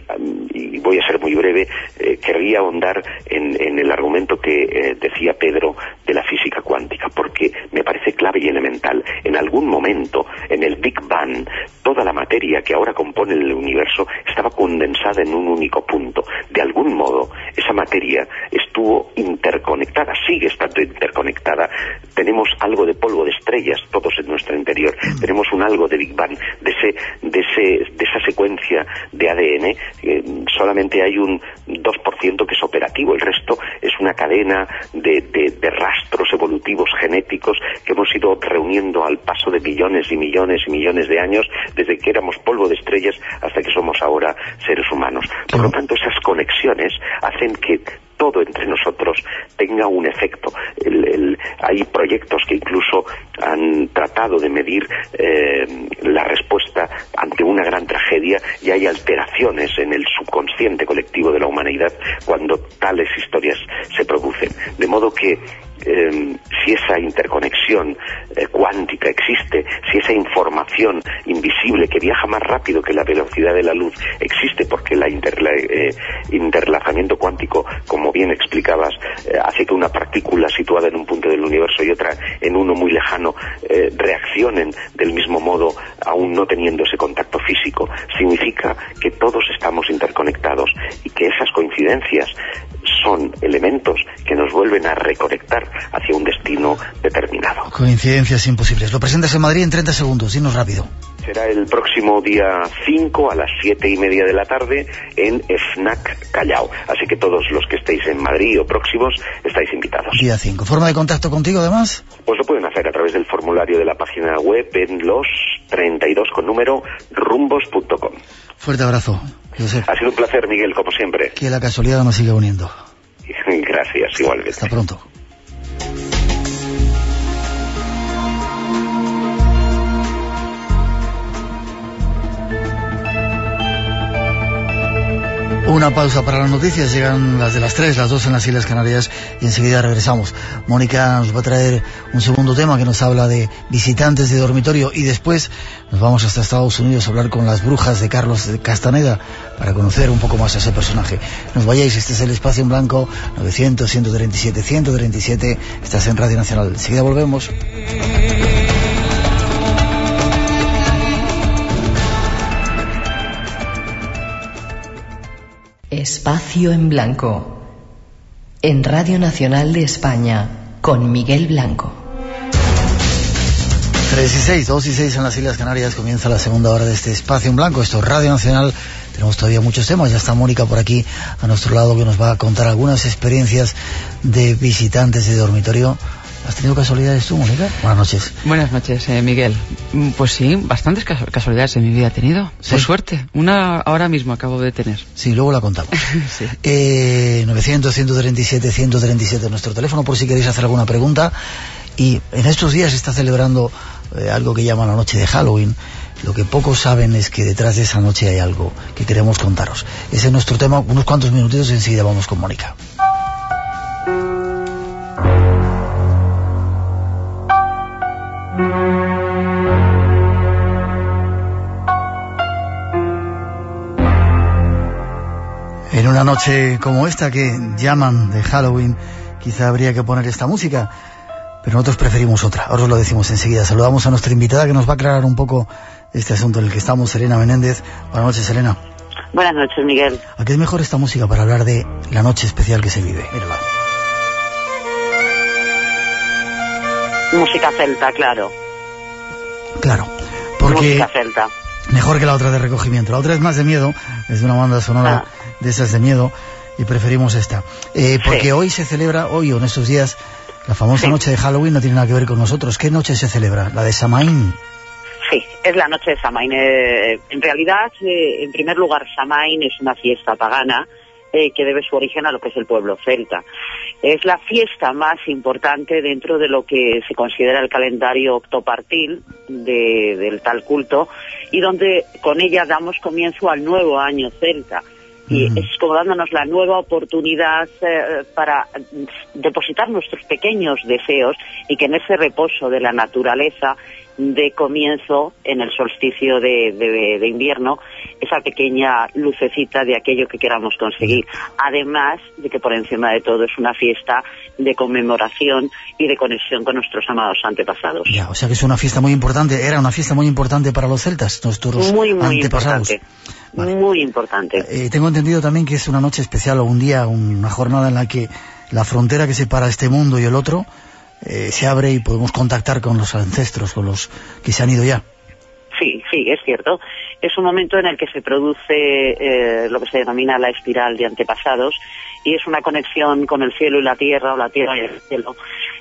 y voy a ser muy breve, eh, querría ahondar en, el argumento que eh, decía Pedro de la física cuántica, porque me parece clave y elemental. En algún momento, en el Big Bang, toda la materia que ahora compone el universo estaba condensada en un único punto. De algún modo, esa materia estuvo interconectada, sigue estando interconectada. Tenemos algo de polvo de estrellas todos en nuestro interior. Tenemos un algo de Big Bang, de, ese, de, ese, de esa secuencia de ADN. Eh, solamente hay un 2% que es operativo, el resto es una cadena de, de rastros evolutivos genéticos que hemos ido reuniendo al paso de millones y millones y millones de años, desde que éramos polvo de estrellas hasta que somos ahora seres humanos. Por lo tanto, esas conexiones hacen que todo entre nosotros tenga un efecto. hay proyectos que incluso han tratado de medir eh, la respuesta ante una gran tragedia y hay alteraciones en el subconsciente colectivo de la humanidad cuando tales historias se producen. De modo que eh, si esa interconexión eh, cuántica existe, si esa información invisible que viaja más rápido que la velocidad de la luz existe, porque el eh, interlazamiento cuántico, como bien explicabas, hace que una partícula situada en un punto del universo y otra en uno muy lejano reaccionen del mismo modo, aún no teniendo ese contacto físico, significa que todos estamos interconectados y que esas coincidencias son elementos que nos vuelven a reconectar hacia un destino determinado. Coincidencias imposibles. Lo presentas en Madrid en 30 segundos, dinos rápido. Será el próximo día 5 a las 7 y media de la tarde en FNAC Callao. Así que todos los que estéis en Madrid o próximos estáis invitados. Día 5. ¿Forma de contacto contigo además? Pues lo pueden hacer a través del formulario de la página web en los 32 con número rumbos.com. Fuerte abrazo. Ha sido un placer, Miguel, como siempre. Que la casualidad nos siga uniendo. Gracias, igualmente. Hasta pronto. Una pausa para las noticias, llegan las de las tres, las dos en las Islas Canarias y enseguida regresamos. Mónica nos va a traer un segundo tema que nos habla de visitantes de dormitorio y después nos vamos hasta Estados Unidos a hablar con las brujas de Carlos Castaneda para conocer un poco más a ese personaje. Nos vayáis, este es el espacio en blanco 900, 137, 137, estás en Radio Nacional. Enseguida volvemos. Espacio en Blanco. En Radio Nacional de España, con Miguel Blanco. 3 y 6, 2 y 6 en las Islas Canarias, comienza la segunda hora de este Espacio en Blanco. Esto es Radio Nacional, tenemos todavía muchos temas. Ya está Mónica por aquí a nuestro lado que nos va a contar algunas experiencias de visitantes de dormitorio ¿Has tenido casualidades tú, Mónica? Buenas noches. Buenas noches, eh, Miguel. Mm, pues sí, bastantes casualidades en mi vida he tenido. Por suerte. Una ahora mismo acabo de tener. Sí, luego la contamos. sí. eh, 900, 137, 137 nuestro teléfono por si queréis hacer alguna pregunta. Y en estos días se está celebrando eh, algo que llaman la noche de Halloween. Lo que pocos saben es que detrás de esa noche hay algo que queremos contaros. Ese es nuestro tema. Unos cuantos minutitos y enseguida vamos con Mónica. En una noche como esta que llaman de Halloween, quizá habría que poner esta música, pero nosotros preferimos otra. Ahora os lo decimos enseguida. Saludamos a nuestra invitada que nos va a aclarar un poco este asunto en el que estamos, Serena Menéndez. Buenas noches, Serena. Buenas noches, Miguel. ¿A qué es mejor esta música para hablar de la noche especial que se vive? Mírala. Música celta, claro. Claro, porque... Música celta. Mejor que la otra de recogimiento. La otra es más de miedo, es una banda sonora ah. de esas de miedo y preferimos esta. Eh, porque hoy se celebra, hoy o en estos días, la famosa noche de Halloween no tiene nada que ver con nosotros. ¿Qué noche se celebra? ¿La de Samaín? Sí, es la noche de Samaín. Eh, en realidad, eh, en primer lugar, Samaín es una fiesta pagana eh, que debe su origen a lo que es el pueblo celta. Es la fiesta más importante dentro de lo que se considera el calendario octopartil de, del tal culto y donde con ella damos comienzo al nuevo año celta. Y es como dándonos la nueva oportunidad eh, para depositar nuestros pequeños deseos y que en ese reposo de la naturaleza de comienzo en el solsticio de, de, invierno esa pequeña lucecita de aquello que queramos conseguir. Además de que por encima de todo es una fiesta de conmemoración y de conexión con nuestros amados antepasados. Ya, o sea que es una fiesta muy importante, era una fiesta muy importante para los celtas, nuestros muy, muy antepasados. Importante. Muy importante. Eh, tengo entendido también que es una noche especial o un día, una jornada en la que la frontera que separa este mundo y el otro eh, se abre y podemos contactar con los ancestros, con los que se han ido ya. Sí, sí, es cierto. Es un momento en el que se produce eh, lo que se denomina la espiral de antepasados y es una conexión con el cielo y la tierra o la tierra y el cielo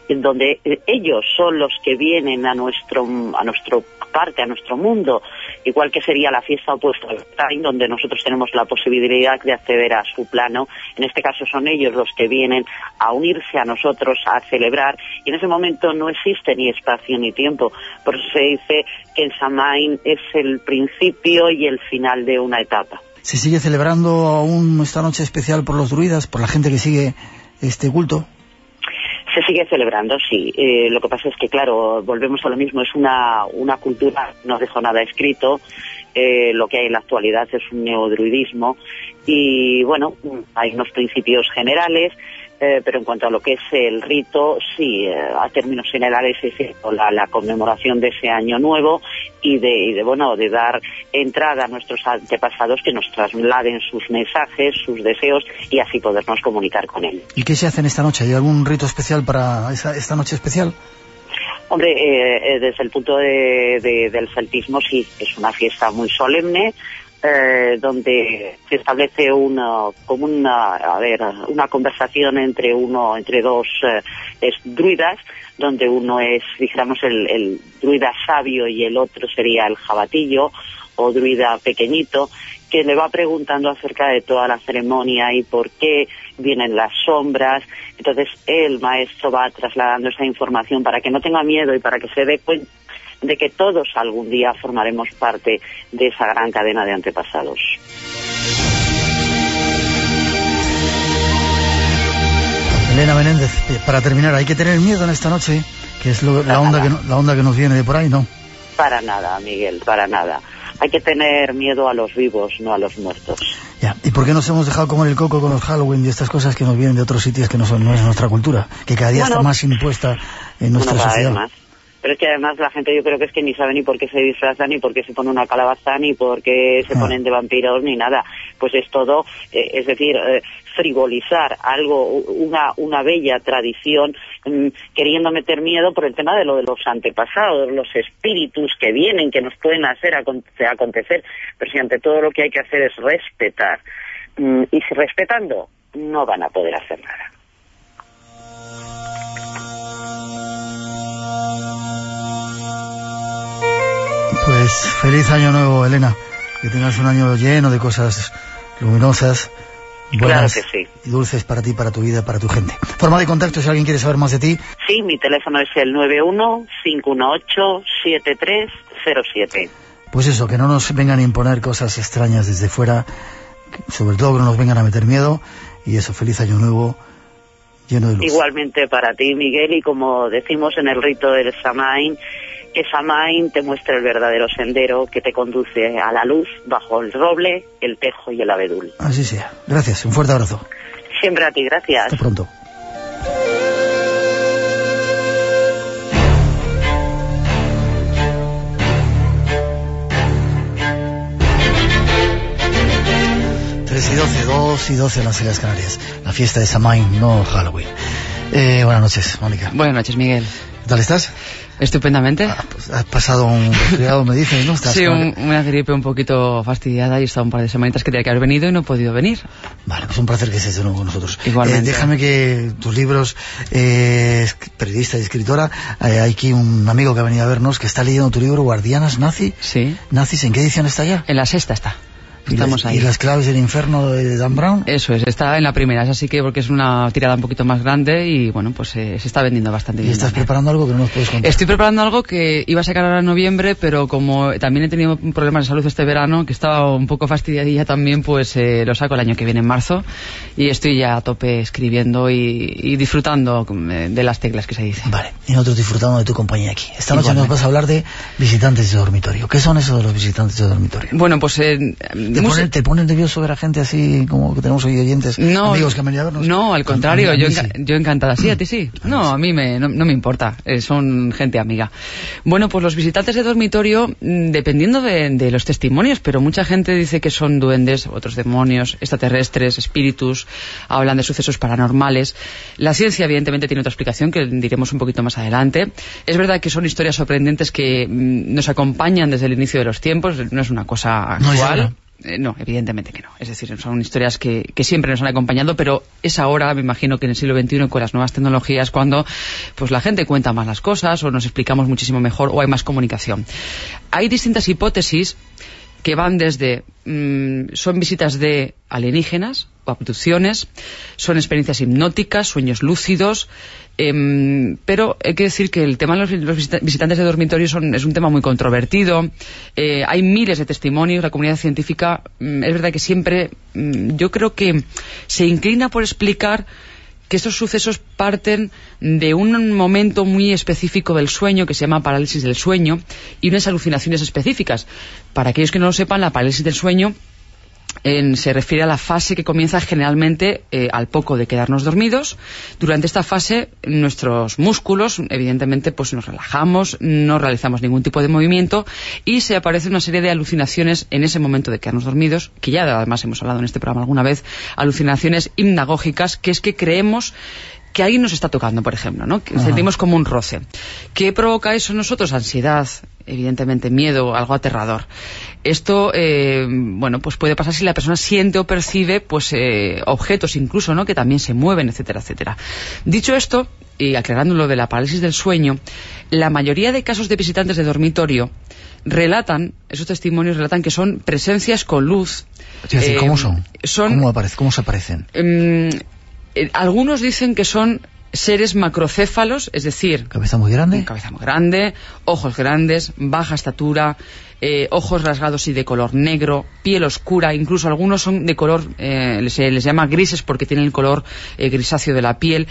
en donde eh, ellos son los que vienen a nuestro a nuestro parte, a nuestro mundo, igual que sería la fiesta opuesta al Time, donde nosotros tenemos la posibilidad de acceder a su plano. En este caso son ellos los que vienen a unirse a nosotros, a celebrar, y en ese momento no existe ni espacio ni tiempo. Por eso se dice que el Samain es el principio y el final de una etapa. ¿Se sigue celebrando aún esta noche especial por los druidas, por la gente que sigue este culto? Se sigue celebrando, sí. Eh, lo que pasa es que, claro, volvemos a lo mismo, es una, una cultura, no dejó nada escrito, eh, lo que hay en la actualidad es un neodruidismo y, bueno, hay unos principios generales, eh, pero en cuanto a lo que es el rito, sí, eh, a términos generales es la, la, conmemoración de ese año nuevo y de, y de, bueno, de dar entrada a nuestros antepasados que nos trasladen sus mensajes, sus deseos y así podernos comunicar con él. ¿Y qué se hace en esta noche? ¿Hay algún rito especial para esa, esta noche especial? Hombre, eh, desde el punto de, de, del celtismo sí, es una fiesta muy solemne, eh, donde se establece una como una a ver una conversación entre uno entre dos eh, druidas donde uno es dijéramos el, el, druida sabio y el otro sería el jabatillo o druida pequeñito que le va preguntando acerca de toda la ceremonia y por qué vienen las sombras. Entonces el maestro va trasladando esa información para que no tenga miedo y para que se dé cuenta de que todos algún día formaremos parte de esa gran cadena de antepasados. Elena Menéndez, eh, para terminar, ¿hay que tener miedo en esta noche? Que es lo, la, onda que, la onda que nos viene de por ahí, ¿no? Para nada, Miguel, para nada. Hay que tener miedo a los vivos, no a los muertos. Ya. ¿Y por qué nos hemos dejado comer el coco con los Halloween y estas cosas que nos vienen de otros sitios que no son no es nuestra cultura? Que cada día bueno, está más impuesta en nuestra bueno, sociedad. Además, pero es que además la gente yo creo que es que ni sabe ni por qué se disfrazan, ni por qué se pone una calabaza, ni por qué se Ah. ponen de vampiros, ni nada. Pues es todo, eh, es decir, eh, frivolizar algo, una, una bella tradición, mm, queriendo meter miedo por el tema de lo de los antepasados, los espíritus que vienen, que nos pueden hacer acon- acontecer. Pero si ante todo lo que hay que hacer es respetar, mm, y si respetando, no van a poder hacer nada. Pues feliz año nuevo, Elena. Que tengas un año lleno de cosas luminosas, buenas Claro que sí. y dulces para ti, para tu vida, para tu gente. Forma de contacto si alguien quiere saber más de ti. Sí, mi teléfono es el 91-518-7307. Pues eso, que no nos vengan a imponer cosas extrañas desde fuera, sobre todo que no nos vengan a meter miedo. Y eso, feliz año nuevo, lleno de luz. Igualmente para ti, Miguel, y como decimos en el rito del Samain, que Samain te muestre el verdadero sendero que te conduce a la luz bajo el roble, el tejo y el abedul. Así sea. Gracias, un fuerte abrazo. Siempre a ti, gracias. Hasta pronto. Tres y doce, dos y doce en las Islas Canarias. La fiesta de Samain, no Halloween. Eh, buenas noches, Mónica. Buenas noches, Miguel. ¿Qué tal estás? Estupendamente. Has pasado un resfriado, me dices, ¿no? Estás Sí, un- una gripe un poquito fastidiada y he estado un par de semanitas que tenía que haber venido y no he podido venir. Vale, pues un placer que estés de nuevo con nosotros. Igualmente. Eh, déjame que tus libros, eh, periodista y escritora, eh, hay aquí un amigo que ha venido a vernos que está leyendo tu libro Guardianas Nazi. Sí. ¿Nazis en qué edición está ya? En la sexta está. Estamos ¿Y, las, ahí. ¿Y las claves del infierno de Dan Brown? Eso es, está en la primera, es así que porque es una tirada un poquito más grande y bueno, pues eh, se está vendiendo bastante ¿Y bien. estás también. preparando algo que no nos puedes contar? Estoy preparando algo que iba a sacar ahora en noviembre, pero como también he tenido problemas de salud este verano, que estaba un poco fastidiadilla también, pues eh, lo saco el año que viene en marzo y estoy ya a tope escribiendo y, y disfrutando eh, de las teclas que se dice. Vale, y nosotros disfrutando de tu compañía aquí. Esta noche Igualmente. nos vas a hablar de visitantes de dormitorio. ¿Qué son esos de los visitantes de dormitorio? Bueno, pues... eh, ¿Te ponen, ¿Te ponen nervioso ver a gente así como que tenemos hoy oyentes, No, amigos que han venido a vernos? No, al contrario, yo, sí. yo encantada. Sí, a ti sí. No, a mí me, no, no me importa. eh, son gente amiga. Bueno, pues los visitantes de dormitorio, mm, dependiendo de, de los testimonios, pero mucha gente dice que son duendes, otros demonios, extraterrestres, espíritus, hablan de sucesos paranormales. La ciencia, evidentemente, tiene otra explicación que diremos un poquito más adelante. Es verdad que son historias sorprendentes que mm, nos acompañan desde el inicio de los tiempos, no es una cosa No actual. ahora. Eh, no, evidentemente que no. Es decir, son historias que, que siempre nos han acompañado, pero es ahora, me imagino que en el siglo XXI, con las nuevas tecnologías, cuando pues la gente cuenta más las cosas o nos explicamos muchísimo mejor o hay más comunicación. Hay distintas hipótesis que van desde mm, son visitas de alienígenas abducciones, son experiencias hipnóticas, sueños lúcidos, em, pero hay que decir que el tema de los, los visita- visitantes de dormitorio son- es un tema muy controvertido, eh, hay miles de testimonios, la comunidad científica mm, es verdad que siempre mm, yo creo que se inclina por explicar que estos sucesos parten de un momento muy específico del sueño que se llama parálisis del sueño y unas alucinaciones específicas. Para aquellos que no lo sepan, la parálisis del sueño en- se refiere a la fase que comienza generalmente eh, al poco de quedarnos dormidos. Durante esta fase, nuestros músculos, evidentemente, pues nos relajamos, no realizamos ningún tipo de movimiento y se aparece una serie de alucinaciones en ese momento de quedarnos dormidos, que ya además hemos hablado en este programa alguna vez, alucinaciones hipnagógicas, que es que creemos que alguien nos está tocando, por ejemplo, ¿no? Que sentimos como un roce. ¿Qué provoca eso en nosotros? Ansiedad, evidentemente miedo, algo aterrador. Esto, eh, bueno, pues puede pasar si la persona siente o percibe, pues, eh, objetos incluso, ¿no? Que también se mueven, etcétera, etcétera. Dicho esto, y aclarando lo de la parálisis del sueño, la mayoría de casos de visitantes de dormitorio relatan, esos testimonios relatan que son presencias con luz. Decir, eh, ¿cómo son? Son ¿Cómo, aparece, ¿Cómo se aparecen? Mm, eh, algunos dicen que son seres macrocéfalos, es decir, ¿Cabeza muy grande? cabeza muy grande, ojos grandes, baja estatura, eh, ojos rasgados y de color negro, piel oscura, incluso algunos son de color, eh, se les llama grises porque tienen el color eh, grisáceo de la piel.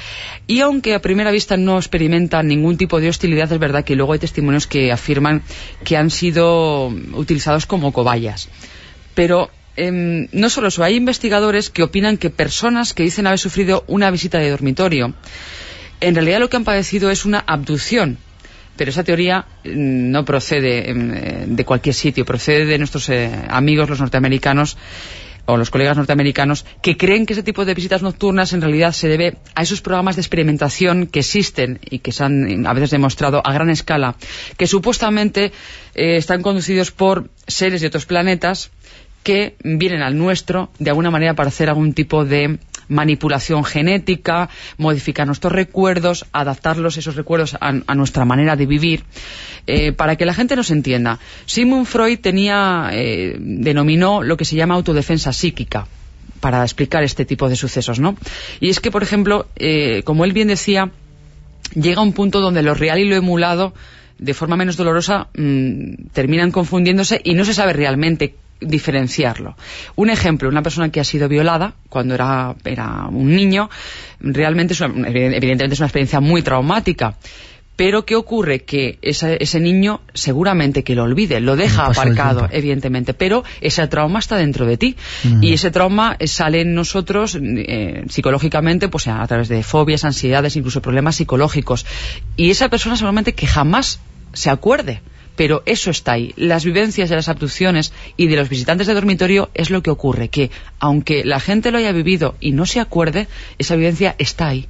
Y aunque a primera vista no experimentan ningún tipo de hostilidad, es verdad que luego hay testimonios que afirman que han sido utilizados como cobayas. Pero em, no solo eso, hay investigadores que opinan que personas que dicen haber sufrido una visita de dormitorio, en realidad lo que han padecido es una abducción. Pero esa teoría mm, no procede em, eh, de cualquier sitio, procede de nuestros eh, amigos los norteamericanos o los colegas norteamericanos que creen que ese tipo de visitas nocturnas en realidad se debe a esos programas de experimentación que existen y que se han a veces demostrado a gran escala, que supuestamente eh, están conducidos por seres de otros planetas que vienen al nuestro de alguna manera para hacer algún tipo de manipulación genética, modificar nuestros recuerdos, adaptarlos esos recuerdos a, a nuestra manera de vivir, eh, para que la gente nos entienda. Sigmund Freud tenía, eh, denominó lo que se llama autodefensa psíquica para explicar este tipo de sucesos, ¿no? Y es que, por ejemplo, eh, como él bien decía, llega un punto donde lo real y lo emulado, de forma menos dolorosa, mm, terminan confundiéndose y no se sabe realmente diferenciarlo. Un ejemplo, una persona que ha sido violada cuando era, era un niño, realmente es una- evidentemente es una experiencia muy traumática. Pero ¿qué ocurre? Que esa- ese niño seguramente que lo olvide, lo deja aparcado, evidentemente, pero ese trauma está dentro de ti. Y ese trauma eh, sale en nosotros eh, psicológicamente, pues a, a través de fobias, ansiedades, incluso problemas psicológicos. Y esa persona seguramente que jamás se acuerde. Pero eso está ahí. Las vivencias de las abducciones y de los visitantes de dormitorio es lo que ocurre, que aunque la gente lo haya vivido y no se acuerde, esa vivencia está ahí.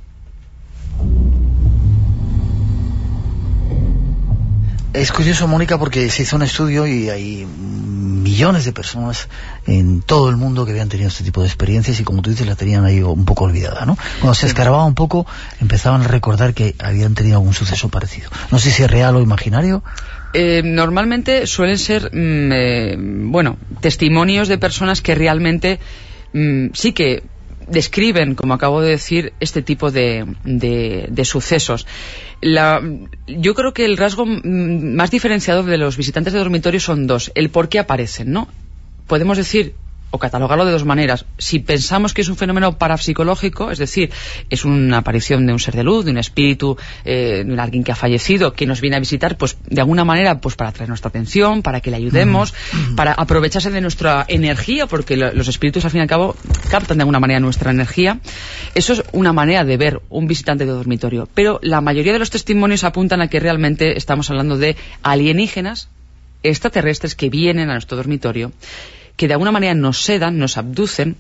Es curioso, Mónica, porque se hizo un estudio y hay millones de personas en todo el mundo que habían tenido este tipo de experiencias y como tú dices la tenían ahí un poco olvidada, ¿no? Cuando se escarbaba un poco empezaban a recordar que habían tenido algún suceso parecido. No sé si es real o imaginario. Eh, normalmente suelen ser, mm, eh, bueno, testimonios de personas que realmente mm, sí que describen, como acabo de decir, este tipo de, de, sucesos. yo creo que el rasgo mm, más diferenciado de los visitantes de dormitorio son dos. El por qué aparecen, ¿no? Podemos decir o catalogarlo de dos maneras. Si pensamos que es un fenómeno parapsicológico, es decir, es una aparición de un ser de luz, de un espíritu, eh, de alguien que ha fallecido, que nos viene a visitar, pues de alguna manera, pues para atraer nuestra atención, para que le ayudemos, mm. para aprovecharse de nuestra energía, porque los espíritus al fin y al cabo captan de alguna manera nuestra energía. Eso es una manera de ver un visitante de dormitorio. Pero la mayoría de los testimonios apuntan a que realmente estamos hablando de alienígenas extraterrestres que vienen a nuestro dormitorio que de alguna manera nos sedan, nos abducen.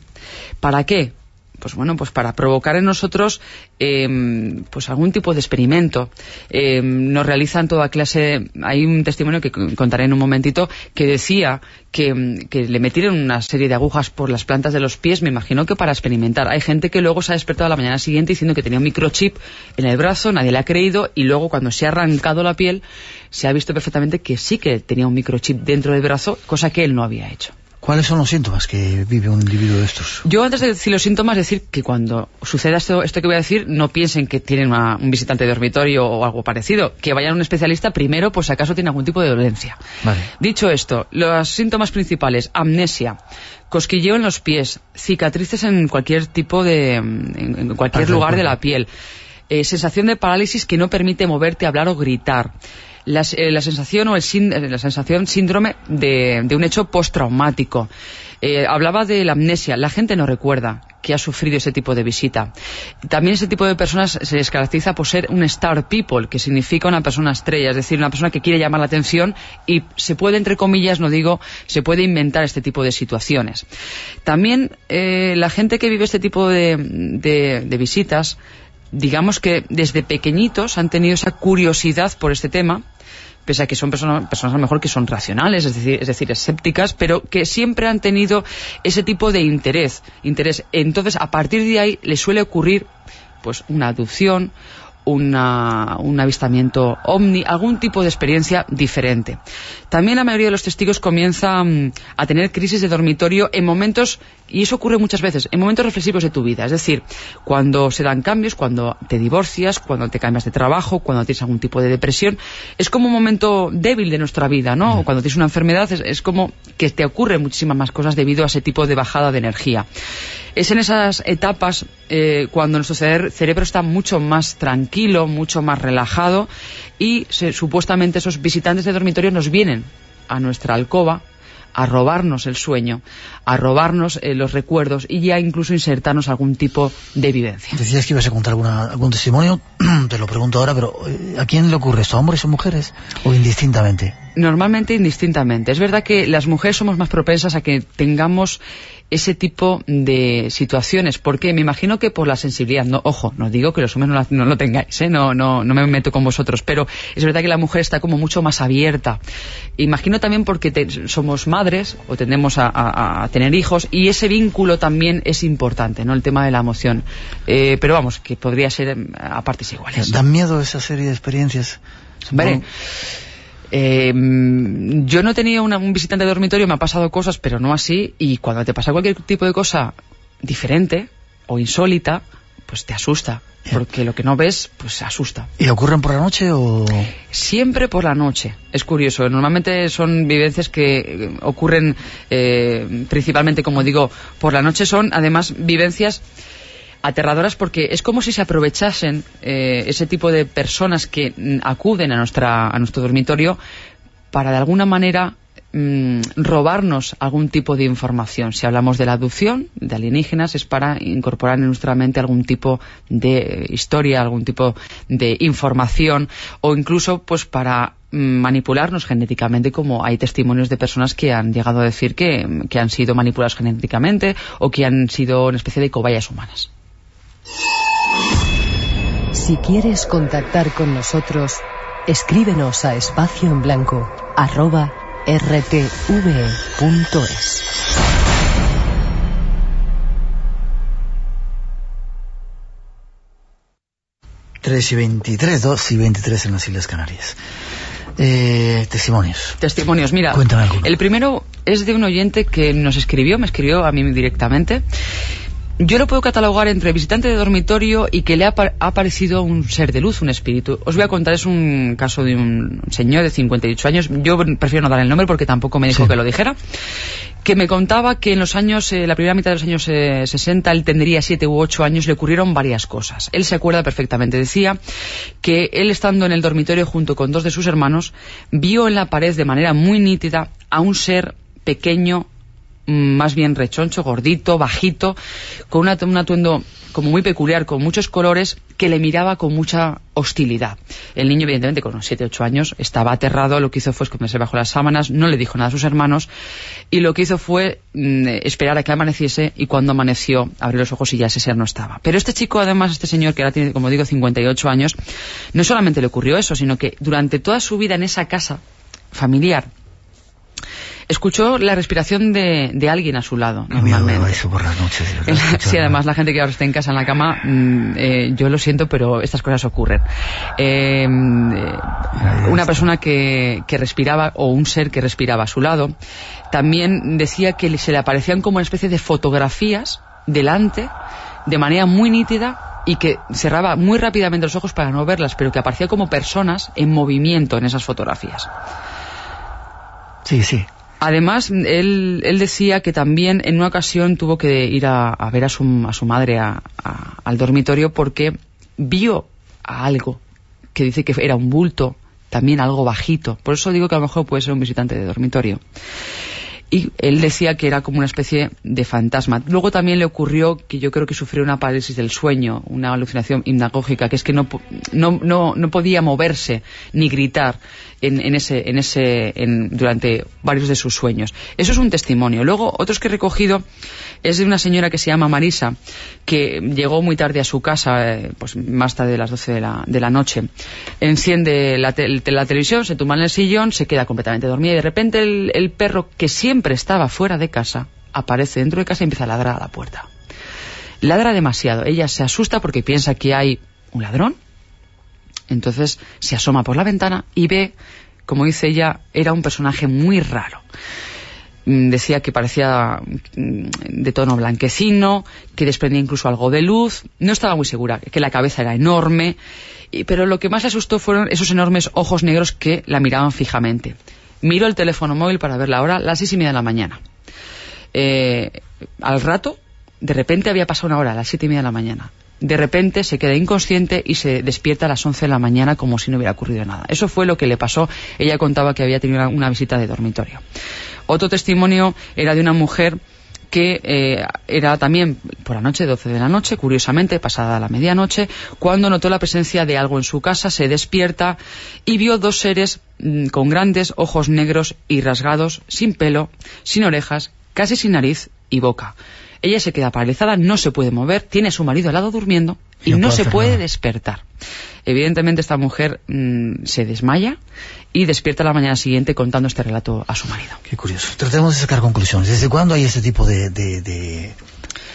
¿Para qué? pues bueno, pues para provocar en nosotros em, pues algún tipo de experimento. Em, nos realizan toda clase, hay un testimonio que contaré en un momentito que decía que, le metieron una serie de agujas por las plantas de los pies, me imagino que para experimentar. Hay gente que luego se ha despertado a la mañana siguiente diciendo que tenía un microchip en el brazo, nadie le ha creído y luego cuando se ha arrancado la piel se ha visto perfectamente que sí que tenía un microchip dentro del brazo, cosa que él no había hecho. ¿Cuáles son los síntomas que vive un individuo de estos? Yo antes de decir los síntomas, decir que cuando suceda esto, esto que voy a decir, no piensen que tienen un visitante de dormitorio o algo parecido. Que vayan a un especialista primero, pues si acaso tiene algún tipo de dolencia. Dicho esto, los síntomas principales, amnesia, cosquilleo en los pies, cicatrices en cualquier tipo de, en cualquier lugar de la piel, eh, sensación de parálisis que no permite moverte, hablar o gritar, eh, la, sensación o el eh, la sensación síndrome de, un hecho postraumático. Eh, hablaba de la amnesia. La gente no recuerda que ha sufrido ese tipo de visita. También ese tipo de personas se les caracteriza por ser un star people, que significa una persona estrella, es decir, una persona que quiere llamar la atención y se puede, entre comillas, no digo, se puede inventar este tipo de situaciones. También la gente que vive este tipo de visitas digamos que desde pequeñitos han tenido esa curiosidad por este tema pese a que son personas, personas a lo mejor que son racionales, es decir, es decir, escépticas, pero que siempre han tenido ese tipo de interés, interés. Entonces, a partir de ahí les suele ocurrir pues una adopción un avistamiento ovni, algún tipo de experiencia diferente. También la mayoría de los testigos comienzan mm, a tener crisis de dormitorio en momentos, y eso ocurre muchas veces, en momentos reflexivos de tu vida. Es decir, cuando se dan cambios, cuando te divorcias, cuando te cambias de trabajo, cuando tienes algún tipo de depresión, es como un momento débil de nuestra vida, ¿no? O cuando tienes una enfermedad, es, como que te ocurren muchísimas más cosas debido a ese tipo de bajada de energía. Es en esas etapas eh, cuando nuestro cerebro está mucho más tranquilo, mucho más relajado y supuestamente esos visitantes de dormitorio nos vienen a nuestra alcoba a robarnos el sueño, a robarnos eh, los recuerdos y ya incluso insertarnos algún tipo de vivencia. Decías que ibas a contar algún testimonio, te lo pregunto ahora, pero eh, ¿a quién le ocurre esto? ¿A hombres o mujeres? ¿O indistintamente? Normalmente indistintamente. Es verdad que las mujeres somos más propensas a que tengamos ese tipo de situaciones, porque me imagino que por la sensibilidad, no, ojo, no digo que los hombres no, lo tengáis, ¿eh? no, no, no me meto con vosotros, pero es verdad que la mujer está como mucho más abierta. Imagino también porque somos madres o tendemos a, tener hijos y ese vínculo también es importante, ¿no? El tema de la emoción. Eh, pero vamos, que podría ser em, a partes iguales. ¿Dan miedo esa serie de experiencias? Vale. Eh, yo no he tenido un visitante de dormitorio, me ha pasado cosas, pero no así, y cuando te pasa cualquier tipo de cosa diferente o insólita, pues te asusta, porque lo que no ves, pues asusta. ¿Y ocurren por la noche o...? Siempre por la noche, es curioso. Normalmente son vivencias que eh, ocurren eh, principalmente, como digo, por la noche. Son, además, vivencias aterradoras porque es como si se aprovechasen eh, ese tipo de personas que mm, acuden a, nuestra, a nuestro dormitorio para de alguna manera mm, robarnos algún tipo de información. Si hablamos de la aducción de alienígenas es para incorporar en nuestra mente algún tipo de historia, algún tipo de información o incluso pues para mm, manipularnos genéticamente como hay testimonios de personas que han llegado a decir que, que han sido manipulados genéticamente o que han sido una especie de cobayas humanas. Si quieres contactar con nosotros, escríbenos a espacio en blanco arroba rtv.es. 3 y 23, 2 y 23 en las Islas Canarias. Eh, testimonios. Testimonios, mira. Cuéntame alguno. El primero es de un oyente que nos escribió, me escribió a mí directamente. Yo lo puedo catalogar entre visitante de dormitorio y que le ha, pa- ha parecido un ser de luz, un espíritu. Os voy a contar, es un caso de un señor de 58 años. Yo prefiero no dar el nombre porque tampoco me dijo Sí. que lo dijera. Que me contaba que en los años, eh, la primera mitad de los años eh, 60, él tendría 7 u 8 años, le ocurrieron varias cosas. Él se acuerda perfectamente. Decía que él estando en el dormitorio junto con dos de sus hermanos, vio en la pared de manera muy nítida a un ser pequeño, más bien rechoncho, gordito, bajito, con una- un atuendo como muy peculiar, con muchos colores, que le miraba con mucha hostilidad. El niño, evidentemente, con unos 7 8 años, estaba aterrado, lo que hizo fue esconderse bajo las sábanas, no le dijo nada a sus hermanos, y lo que hizo fue mm, esperar a que amaneciese, y cuando amaneció, abrió los ojos y ya ese ser no estaba. Pero este chico, además, este señor, que ahora tiene, como digo, 58 años, no solamente le ocurrió eso, sino que durante toda su vida en esa casa familiar, escuchó la respiración de, de alguien a su lado, normalmente. eso por las noches. escuchar, sí, ¿no? además la gente que ahora está en casa en la cama, mm, eh, yo lo siento, pero estas cosas ocurren. Eh, eh, una persona que, que respiraba, o un ser que respiraba a su lado, también decía que se le aparecían como una especie de fotografías delante, de manera muy nítida, y que cerraba muy rápidamente los ojos para no verlas, pero que aparecía como personas en movimiento en esas fotografías. Sí, sí. Además, él, él decía que también en una ocasión tuvo que ir a, a ver a su, a su madre a- al dormitorio porque vio a algo que dice que era un bulto, también algo bajito. Por eso digo que a lo mejor puede ser un visitante de dormitorio. Y él decía que era como una especie de fantasma. Luego también le ocurrió que yo creo que sufrió una parálisis del sueño, una alucinación hipnagógica, que es que no, no podía moverse ni gritar en, en ese, en durante varios de sus sueños. Eso es un testimonio. Luego, otros que he recogido es de una señora que se llama Marisa, que llegó muy tarde a su casa, eh, pues más tarde de las 12 de la, noche. Enciende la televisión, se tumba en el sillón, se queda completamente dormida y de repente el, el perro que siempre estaba fuera de casa aparece dentro de casa y empieza a ladrar a la puerta. Ladra demasiado. Ella se asusta porque piensa que hay un ladrón. Entonces se asoma por la ventana y ve, como dice ella, era un personaje muy raro. Mm, Decía que parecía mm, de tono blanquecino, que desprendía incluso algo de luz. No estaba muy segura, que la cabeza era enorme. Pero lo que más le asustó fueron esos enormes ojos negros que la miraban fijamente. Miró el teléfono móvil para ver la hora, las seis y media de la mañana. Eh, al rato, de repente había pasado una hora, a las siete y media de la mañana. De repente se queda inconsciente y se despierta a las 11 de la mañana como si no hubiera ocurrido nada. Eso fue lo que le pasó. Ella contaba que había tenido una, visita de dormitorio. Otro testimonio era de una mujer que eh, era también por la noche, 12 de la noche, curiosamente, pasada la medianoche, cuando notó la presencia de algo en su casa, se despierta y vio dos seres mm, con grandes ojos negros y rasgados, sin pelo, sin orejas, casi sin nariz y boca. Ella se queda paralizada, no se puede mover, tiene a su marido al lado durmiendo y No se puede nada. despertar. Evidentemente esta mujer mm, se desmaya y despierta la mañana siguiente contando este relato a su marido. Qué curioso. Tratemos de sacar conclusiones. ¿Desde cuándo hay este tipo de... de, de-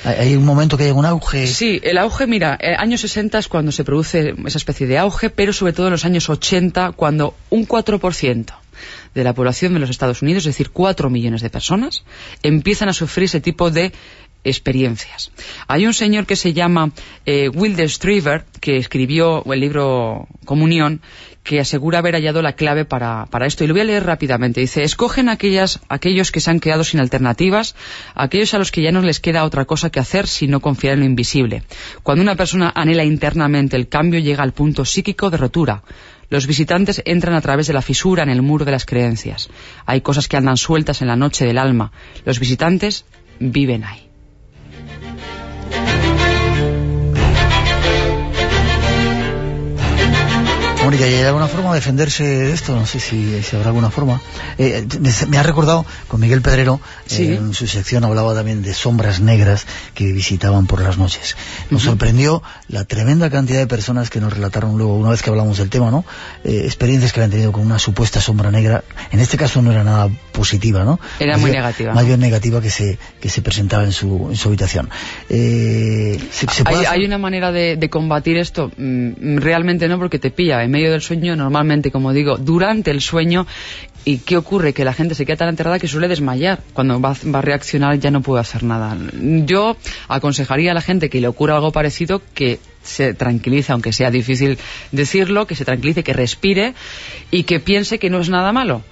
¿Hay hay un momento que hay un auge? Sí, el auge, mira, eh, años 60 es cuando se produce esa especie de auge, pero sobre todo en los años 80, cuando un 4% de la población de los Estados Unidos, es decir, 4 millones de personas, empiezan a sufrir ese tipo de experiencias. Hay un señor que se llama eh, Wilder Striever, que escribió el libro Comunión, que asegura haber hallado la clave para, para esto. Y lo voy a leer rápidamente. Dice, escogen aquellas, aquellos que se han quedado sin alternativas, aquellos a los que ya no les queda otra cosa que hacer sino confiar en lo invisible. Cuando una persona anhela internamente el cambio, llega al punto psíquico de rotura. Los visitantes entran a través de la fisura en el muro de las creencias. Hay cosas que andan sueltas en la noche del alma. Los visitantes viven ahí. Mónica, ¿y hay alguna forma de defenderse de esto? No sé si, si habrá alguna forma. Eh, me, ha recordado con Miguel Pedrero, Sí. eh, en su sección hablaba también de sombras negras que visitaban por las noches. Nos sorprendió la tremenda cantidad de personas que nos relataron luego, una vez que hablamos del tema, ¿no? Eh, experiencias que habían tenido con una supuesta sombra negra. En este caso no era nada positiva, ¿no? Era muy negativa. Más bien negativa que se, que se presentaba en su, en su habitación. Eh, ¿se, se ¿Hay, hay una manera de, de combatir esto? Mm, realmente no, porque te pilla en medio del sueño, normalmente, como digo, durante el sueño. ¿Y qué ocurre? Que la gente se queda tan enterrada que suele desmayar. Cuando va, va a reaccionar ya no puede hacer nada. Yo aconsejaría a la gente que le ocurra algo parecido que se tranquilice, aunque sea difícil decirlo, que se tranquilice, que respire y que piense que no es nada malo.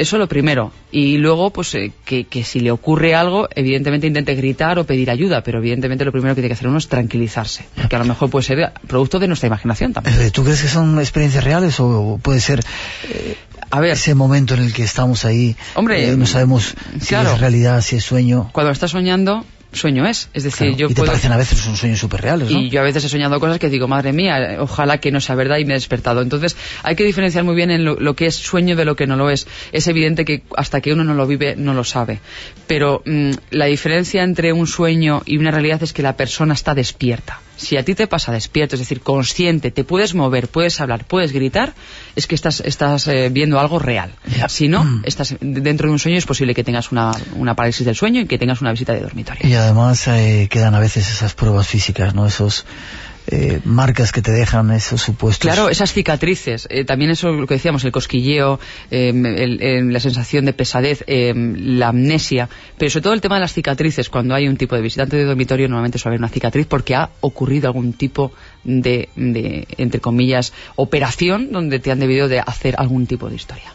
Eso lo primero. Y luego, pues, eh, que, que si le ocurre algo, evidentemente intente gritar o pedir ayuda, pero evidentemente lo primero que tiene que hacer uno es tranquilizarse, que a lo mejor puede ser producto de nuestra imaginación también. Eh, ¿Tú crees que son experiencias reales o puede ser eh, a ver, ese momento en el que estamos ahí? Hombre, eh, no sabemos si es realidad, si es sueño. Cuando estás soñando, sueño es. Es decir, Claro. yo y te puedo... parecen a veces un sueños súper reales, ¿no? Y yo a veces he soñado cosas que digo, madre mía, ojalá que no sea verdad y me he despertado. Entonces, hay que diferenciar muy bien en lo, lo que es sueño de lo que no lo es. Es evidente que hasta que uno no lo vive, no lo sabe. Pero mm, la diferencia entre un sueño y una realidad es que la persona está despierta. Si a ti te pasa despierto, es decir, consciente, te puedes mover, puedes hablar, puedes gritar, es que estás, estás eh, viendo algo real. Si no, Mm. estás dentro de un sueño, es posible que tengas una, una parálisis del sueño y que tengas una visita de dormitorio. Y además eh, quedan a veces esas pruebas físicas, ¿no? Esos eh, marcas que te dejan esos supuestos. Claro, esas cicatrices, eh, también eso lo que decíamos, el cosquilleo, eh, el- el- la sensación de pesadez, eh, la amnesia, pero sobre todo el tema de las cicatrices, cuando hay un tipo de visitante de dormitorio normalmente suele haber una cicatriz porque ha ocurrido algún tipo de, de, entre comillas, operación donde te han debido de hacer algún tipo de historia.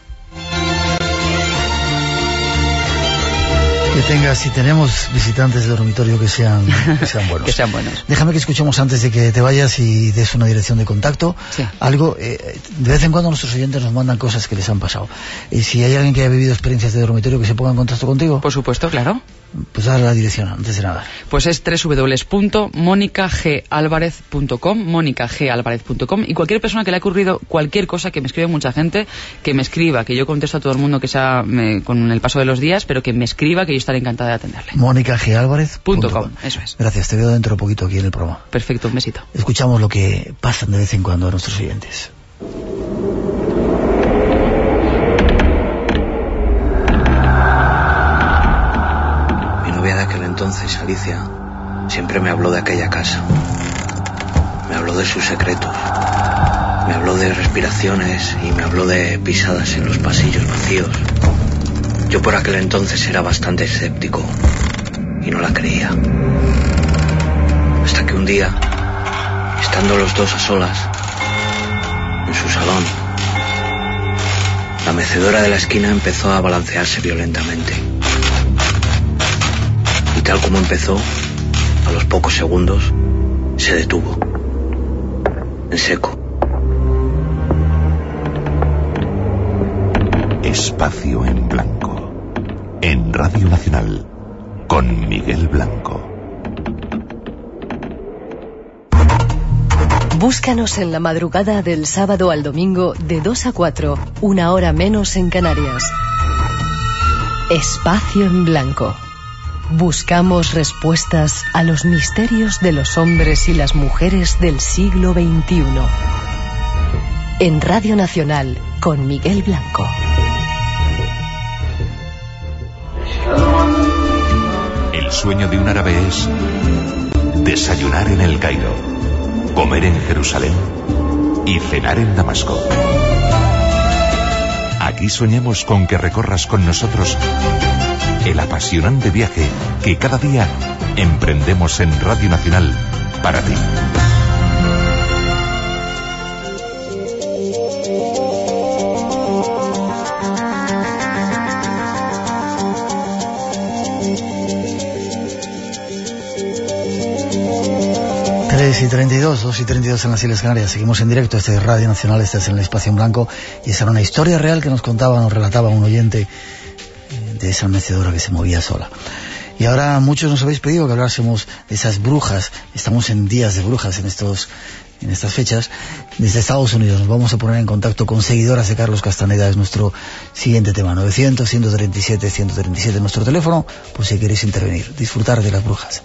Que tengas, si tenemos visitantes de dormitorio que sean, que sean buenos. Que sean buenos. Déjame que escuchemos antes de que te vayas y des una dirección de contacto. Sí. Algo, eh, de vez en cuando nuestros oyentes nos mandan cosas que les han pasado. Y si hay alguien que haya vivido experiencias de dormitorio que se ponga en contacto contigo, Por supuesto, claro. Pues dale la dirección antes de nada. Pues es www.monicagalvarez.com, monicagalvarez.com y cualquier persona que le ha ocurrido cualquier cosa, que me escribe mucha gente, que me escriba, que yo contesto a todo el mundo que sea me- con el paso de los días, pero que me escriba, que yo estaré encantada de atenderle. Mónica G. Álvarez. Punto com, eso es. Gracias, te veo dentro de poquito aquí en el programa. Perfecto, un besito. Escuchamos lo que pasan de vez en cuando a nuestros oyentes. Entonces, Alicia, siempre me habló de aquella casa. Me habló de sus secretos. Me habló de respiraciones y me habló de pisadas en los pasillos vacíos. Yo por aquel entonces era bastante escéptico y no la creía. Hasta que un día, estando los dos a solas, en su salón, la mecedora de la esquina empezó a balancearse violentamente. Y tal como empezó, a los pocos segundos, se detuvo. En seco. Espacio en Blanco. En Radio Nacional. Con Miguel Blanco. Búscanos en la madrugada del sábado al domingo de 2 a 4, una hora menos en Canarias. Espacio en Blanco. Buscamos respuestas a los misterios de los hombres y las mujeres del siglo XXI. En Radio Nacional con Miguel Blanco. El sueño de un árabe es desayunar en el Cairo, comer en Jerusalén y cenar en Damasco. Aquí soñamos con que recorras con nosotros el apasionante viaje que cada día emprendemos en Radio Nacional para ti. Y 32, 2 y 32 en las Islas Canarias. Seguimos en directo, este es Radio Nacional, este es en el Espacio en Blanco. Y esa era una historia real que nos contaba, nos relataba un oyente de esa mecedora que se movía sola. Y ahora muchos nos habéis pedido que hablásemos de esas brujas. Estamos en días de brujas en estos en estas fechas. Desde Estados Unidos nos vamos a poner en contacto con seguidoras de Carlos Castaneda. Es nuestro siguiente tema. 900 137 137 nuestro teléfono por si queréis intervenir. Disfrutar de las brujas.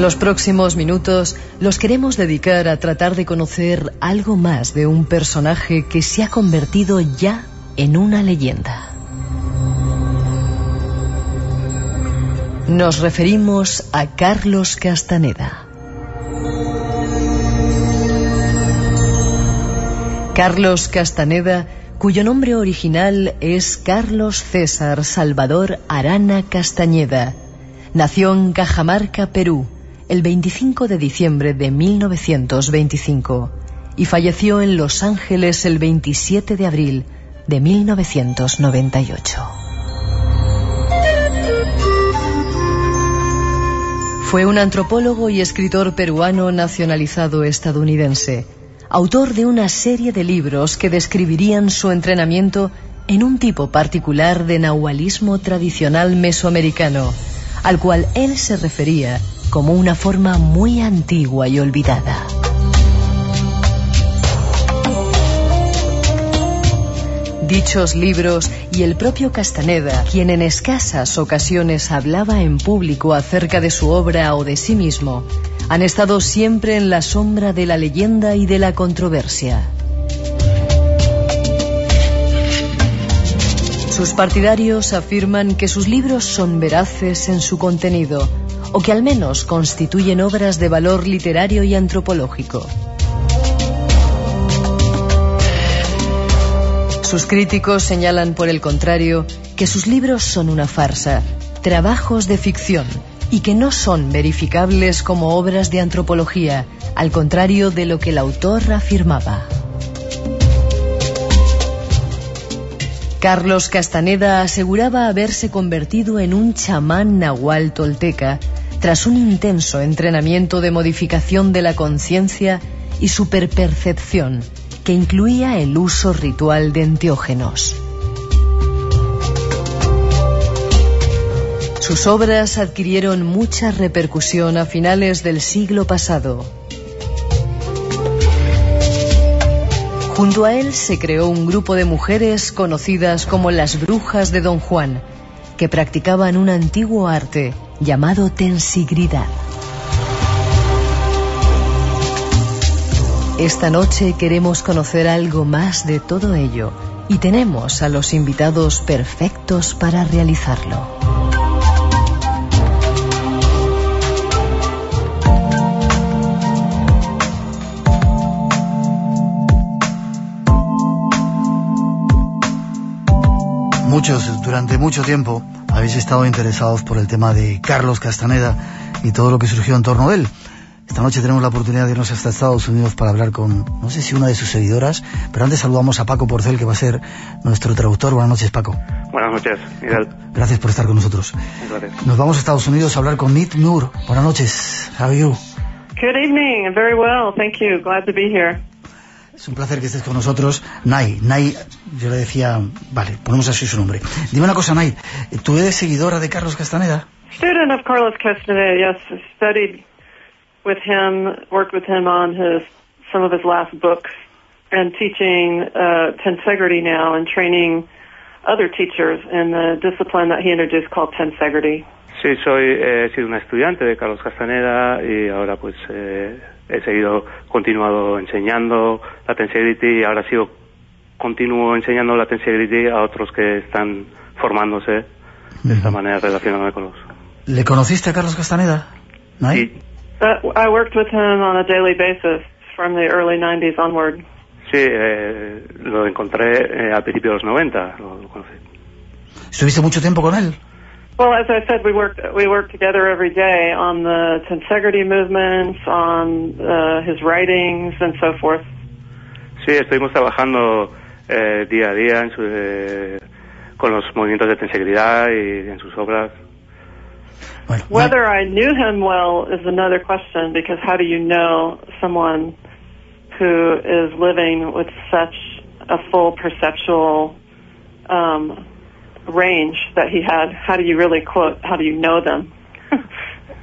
Los próximos minutos los queremos dedicar a tratar de conocer algo más de un personaje que se ha convertido ya en una leyenda. Nos referimos a Carlos Castaneda. Carlos Castaneda, cuyo nombre original es Carlos César Salvador Arana Castañeda, nació en Cajamarca, Perú, el 25 de diciembre de 1925 y falleció en Los Ángeles el 27 de abril de 1998. Fue un antropólogo y escritor peruano nacionalizado estadounidense, autor de una serie de libros que describirían su entrenamiento en un tipo particular de nahualismo tradicional mesoamericano, al cual él se refería como una forma muy antigua y olvidada. Dichos libros y el propio Castaneda, quien en escasas ocasiones hablaba en público acerca de su obra o de sí mismo, han estado siempre en la sombra de la leyenda y de la controversia. Sus partidarios afirman que sus libros son veraces en su contenido, o que al menos constituyen obras de valor literario y antropológico. Sus críticos señalan, por el contrario, que sus libros son una farsa, trabajos de ficción, y que no son verificables como obras de antropología, al contrario de lo que el autor afirmaba. Carlos Castaneda aseguraba haberse convertido en un chamán nahual tolteca tras un intenso entrenamiento de modificación de la conciencia y superpercepción que incluía el uso ritual de enteógenos. Sus obras adquirieron mucha repercusión a finales del siglo pasado. Junto a él se creó un grupo de mujeres conocidas como las brujas de Don Juan, que practicaban un antiguo arte llamado tensigridad. Esta noche queremos conocer algo más de todo ello y tenemos a los invitados perfectos para realizarlo. Muchos, durante mucho tiempo, habéis estado interesados por el tema de Carlos Castaneda y todo lo que surgió en torno a él. Esta noche tenemos la oportunidad de irnos hasta Estados Unidos para hablar con, no sé si una de sus seguidoras, pero antes saludamos a Paco Porcel, que va a ser nuestro traductor. Buenas noches, Paco. Buenas noches, Miguel. Gracias por estar con nosotros. Gracias. Nos vamos a Estados Unidos a hablar con Nit Noor. Buenas noches. How are you? Good evening. Very well. Thank you. Glad to be here. Es un placer que estés con nosotros. Nay, Nay, yo le decía, vale, ponemos así su nombre. Dime una cosa, Nay, ¿tú eres seguidora de Carlos Castaneda? Student of Carlos Castaneda, yes. Studied with him, worked with him on his some of his last books, and teaching uh, tensegrity now and training other teachers in the discipline that he introduced called tensegrity. Sí, soy, eh, he sido una estudiante de Carlos Castaneda y ahora pues eh, he seguido, continuado enseñando la Tensegrity y ahora sigo, continúo enseñando la Tensegrity a otros que están formándose de esta manera relacionándome con los... ¿Le conociste a Carlos Castaneda? Nay? Sí, Uh, I worked with him on a daily basis from the early 90s onward. sí eh, lo encontré eh, al principio de los 90, lo, lo conocí. ¿Estuviste mucho tiempo con él? Well, as I said, we work we worked together every day on the tensegrity movements, on uh, his writings, and so forth. Sí, estuvimos trabajando eh, día a día en su, eh, con los movimientos de tensegridad y en sus obras. Whether I knew him well is another question because how do you know someone who is living with such a full perceptual um, range that he had? How do you really quote? How do you know them?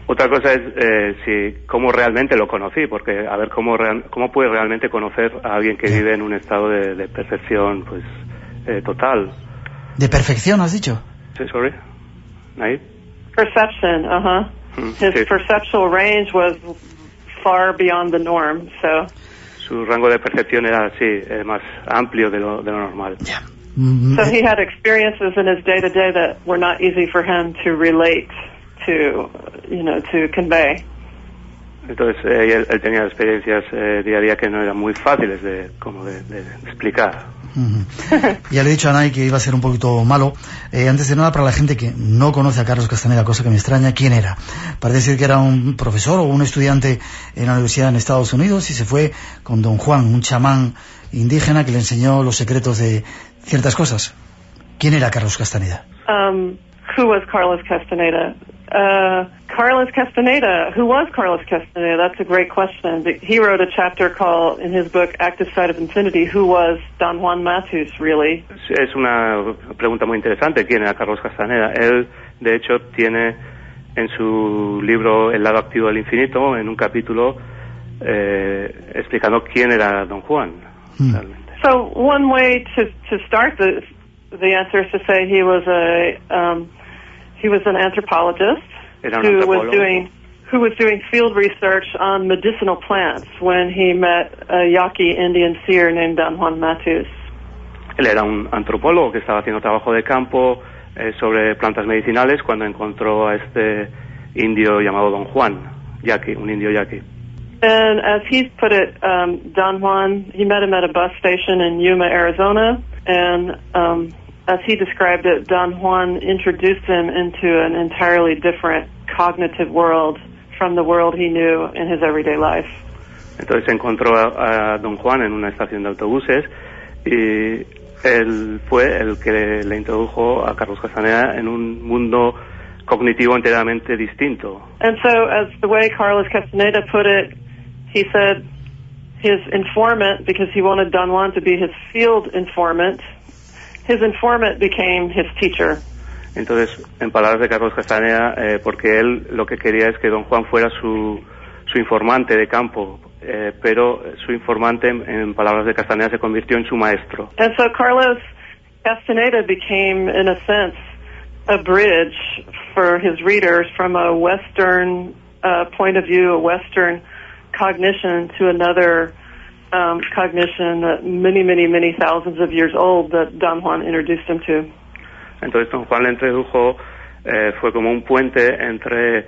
Otra cosa es eh, si cómo realmente lo conocí, porque a ver cómo real- cómo puedes realmente conocer a alguien que vive en un estado de, de percepción pues eh, total. ¿De perfección, has dicho? Sí, sorry. Ahí. Perception, uh huh. Mm, His sí. perceptual range was far beyond the norm. So Su rango de percepción era así, eh, más amplio de lo, de lo normal. Mm, So he had experiences in his day to day that were not easy for him to relate to, you know, to convey. Entonces eh, él, él, tenía experiencias eh, día a día que no eran muy fáciles de, como de, de explicar. Uh -huh. ya le he dicho a Nay que iba a ser un poquito malo. Eh, antes de nada, para la gente que no conoce a Carlos Castaneda, cosa que me extraña, ¿quién era? Parece decir que era un profesor o un estudiante en la universidad en Estados Unidos y se fue con don Juan, un chamán indígena que le enseñó los secretos de ciertas cosas. ¿Quién era Carlos Castaneda? Um, who was Carlos Castaneda? Uh, Carlos Castaneda. Who was Carlos Castaneda? That's a great question. He wrote a chapter called, in his book, Active Side of Infinity, who was Don Juan Matus, really? Es una pregunta muy interesante. ¿Quién era Carlos Castaneda? Él, de hecho, tiene en su libro El lado activo del infinito, en un capítulo, eh, explicando quién era Don Juan. Hmm. Realmente. So one way to, to start the, the answer is to say he was a, um, he was an anthropologist who was doing who was doing field research on medicinal plants when he met a Yaqui Indian seer named Don Juan Matus. Él era un antropólogo que estaba haciendo trabajo de campo eh, sobre plantas medicinales cuando encontró a este indio llamado Don Juan, yaqui, un indio yaqui. And as he put it, um, Don Juan, he met him at a bus station in Yuma, Arizona, and um, as he described it, Don Juan introduced him into an entirely different cognitive world from the world he knew in his everyday life. Entonces encontró a, a Don Juan en una estación de autobuses y él fue el que le introdujo a Carlos Castaneda en un mundo cognitivo enteramente distinto. And so, as the way Carlos Castaneda put it, he said his informant, because he wanted Don Juan to be his field informant, his informant became his teacher. Entonces, en palabras de Carlos Castaneda, eh, porque él lo que quería es que Don Juan fuera su, su informante de campo, eh, pero su informante, en, en palabras de Castaneda, se convirtió en su maestro. And so Carlos Castaneda became, in a sense, a bridge for his readers from a Western uh, point of view, a Western cognition to another um, cognition that many, many, many thousands of years old that Don Juan introduced him to. Entonces Don Juan le introdujo, eh, fue como un puente entre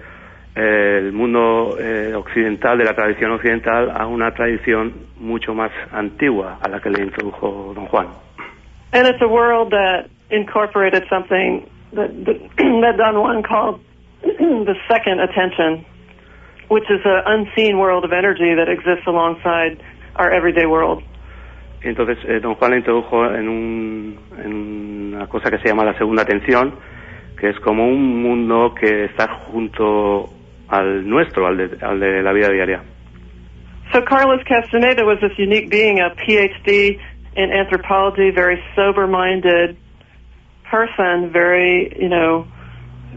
eh, el mundo eh, occidental, de la tradición occidental, a una tradición mucho más antigua a la que le introdujo Don Juan. And it's a world that incorporated something that, that, that Don Juan called the second attention, which is an unseen world of energy that exists alongside our everyday world. Entonces eh, Don Juan le introdujo en, un, en una cosa que se llama la segunda atención, que es como un mundo que está junto al nuestro, al de, al de la vida diaria. So Carlos Castaneda was this unique being, a PhD in anthropology, very sober-minded person, very, you know,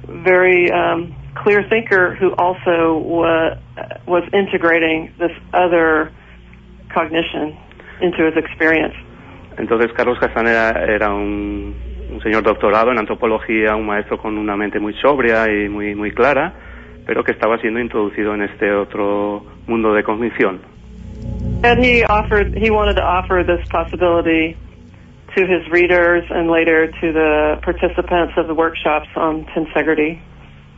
very um, clear thinker who also wa- was integrating this other cognition into his experience. Entonces Carlos Castaneda era un, un señor doctorado en antropología, un maestro con una mente muy sobria y muy, muy clara, pero que estaba siendo introducido en este otro mundo de cognición. And he offered, he wanted to offer this possibility to his readers and later to the participants of the workshops on tensegrity.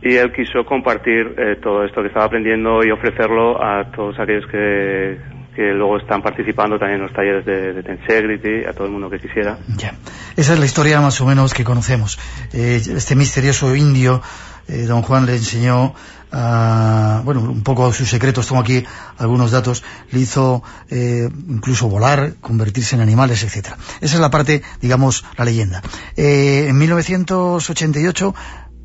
Y él quiso compartir eh, todo esto que estaba aprendiendo y ofrecerlo a todos aquellos que, que luego están participando también en los talleres de, de Tensegrity, a todo el mundo que quisiera. Ya. Esa es la historia más o menos que conocemos. Eh, este misterioso indio, eh, don Juan le enseñó a, bueno, un poco sus secretos, tengo aquí algunos datos, le hizo incluso volar, convertirse en animales, etcétera. Esa es la parte, digamos, la leyenda. En 1988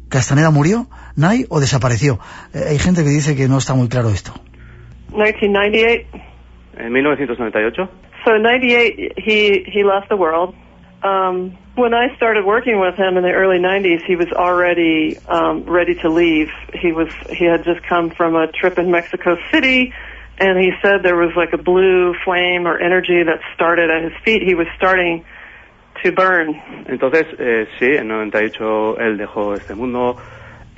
Castaneda murió, Nay, o desapareció. Eh, hay gente que dice que no está muy claro esto. 1998. En 1998 So in 98, he, he left the world. Um, when I started working with him in the early 90s, he was already um, ready to leave. He was he had just come from a trip in Mexico City, and he said there was like a blue flame or energy that started at his feet. He was starting to burn. Entonces, eh, sí, en 98 él dejó este mundo.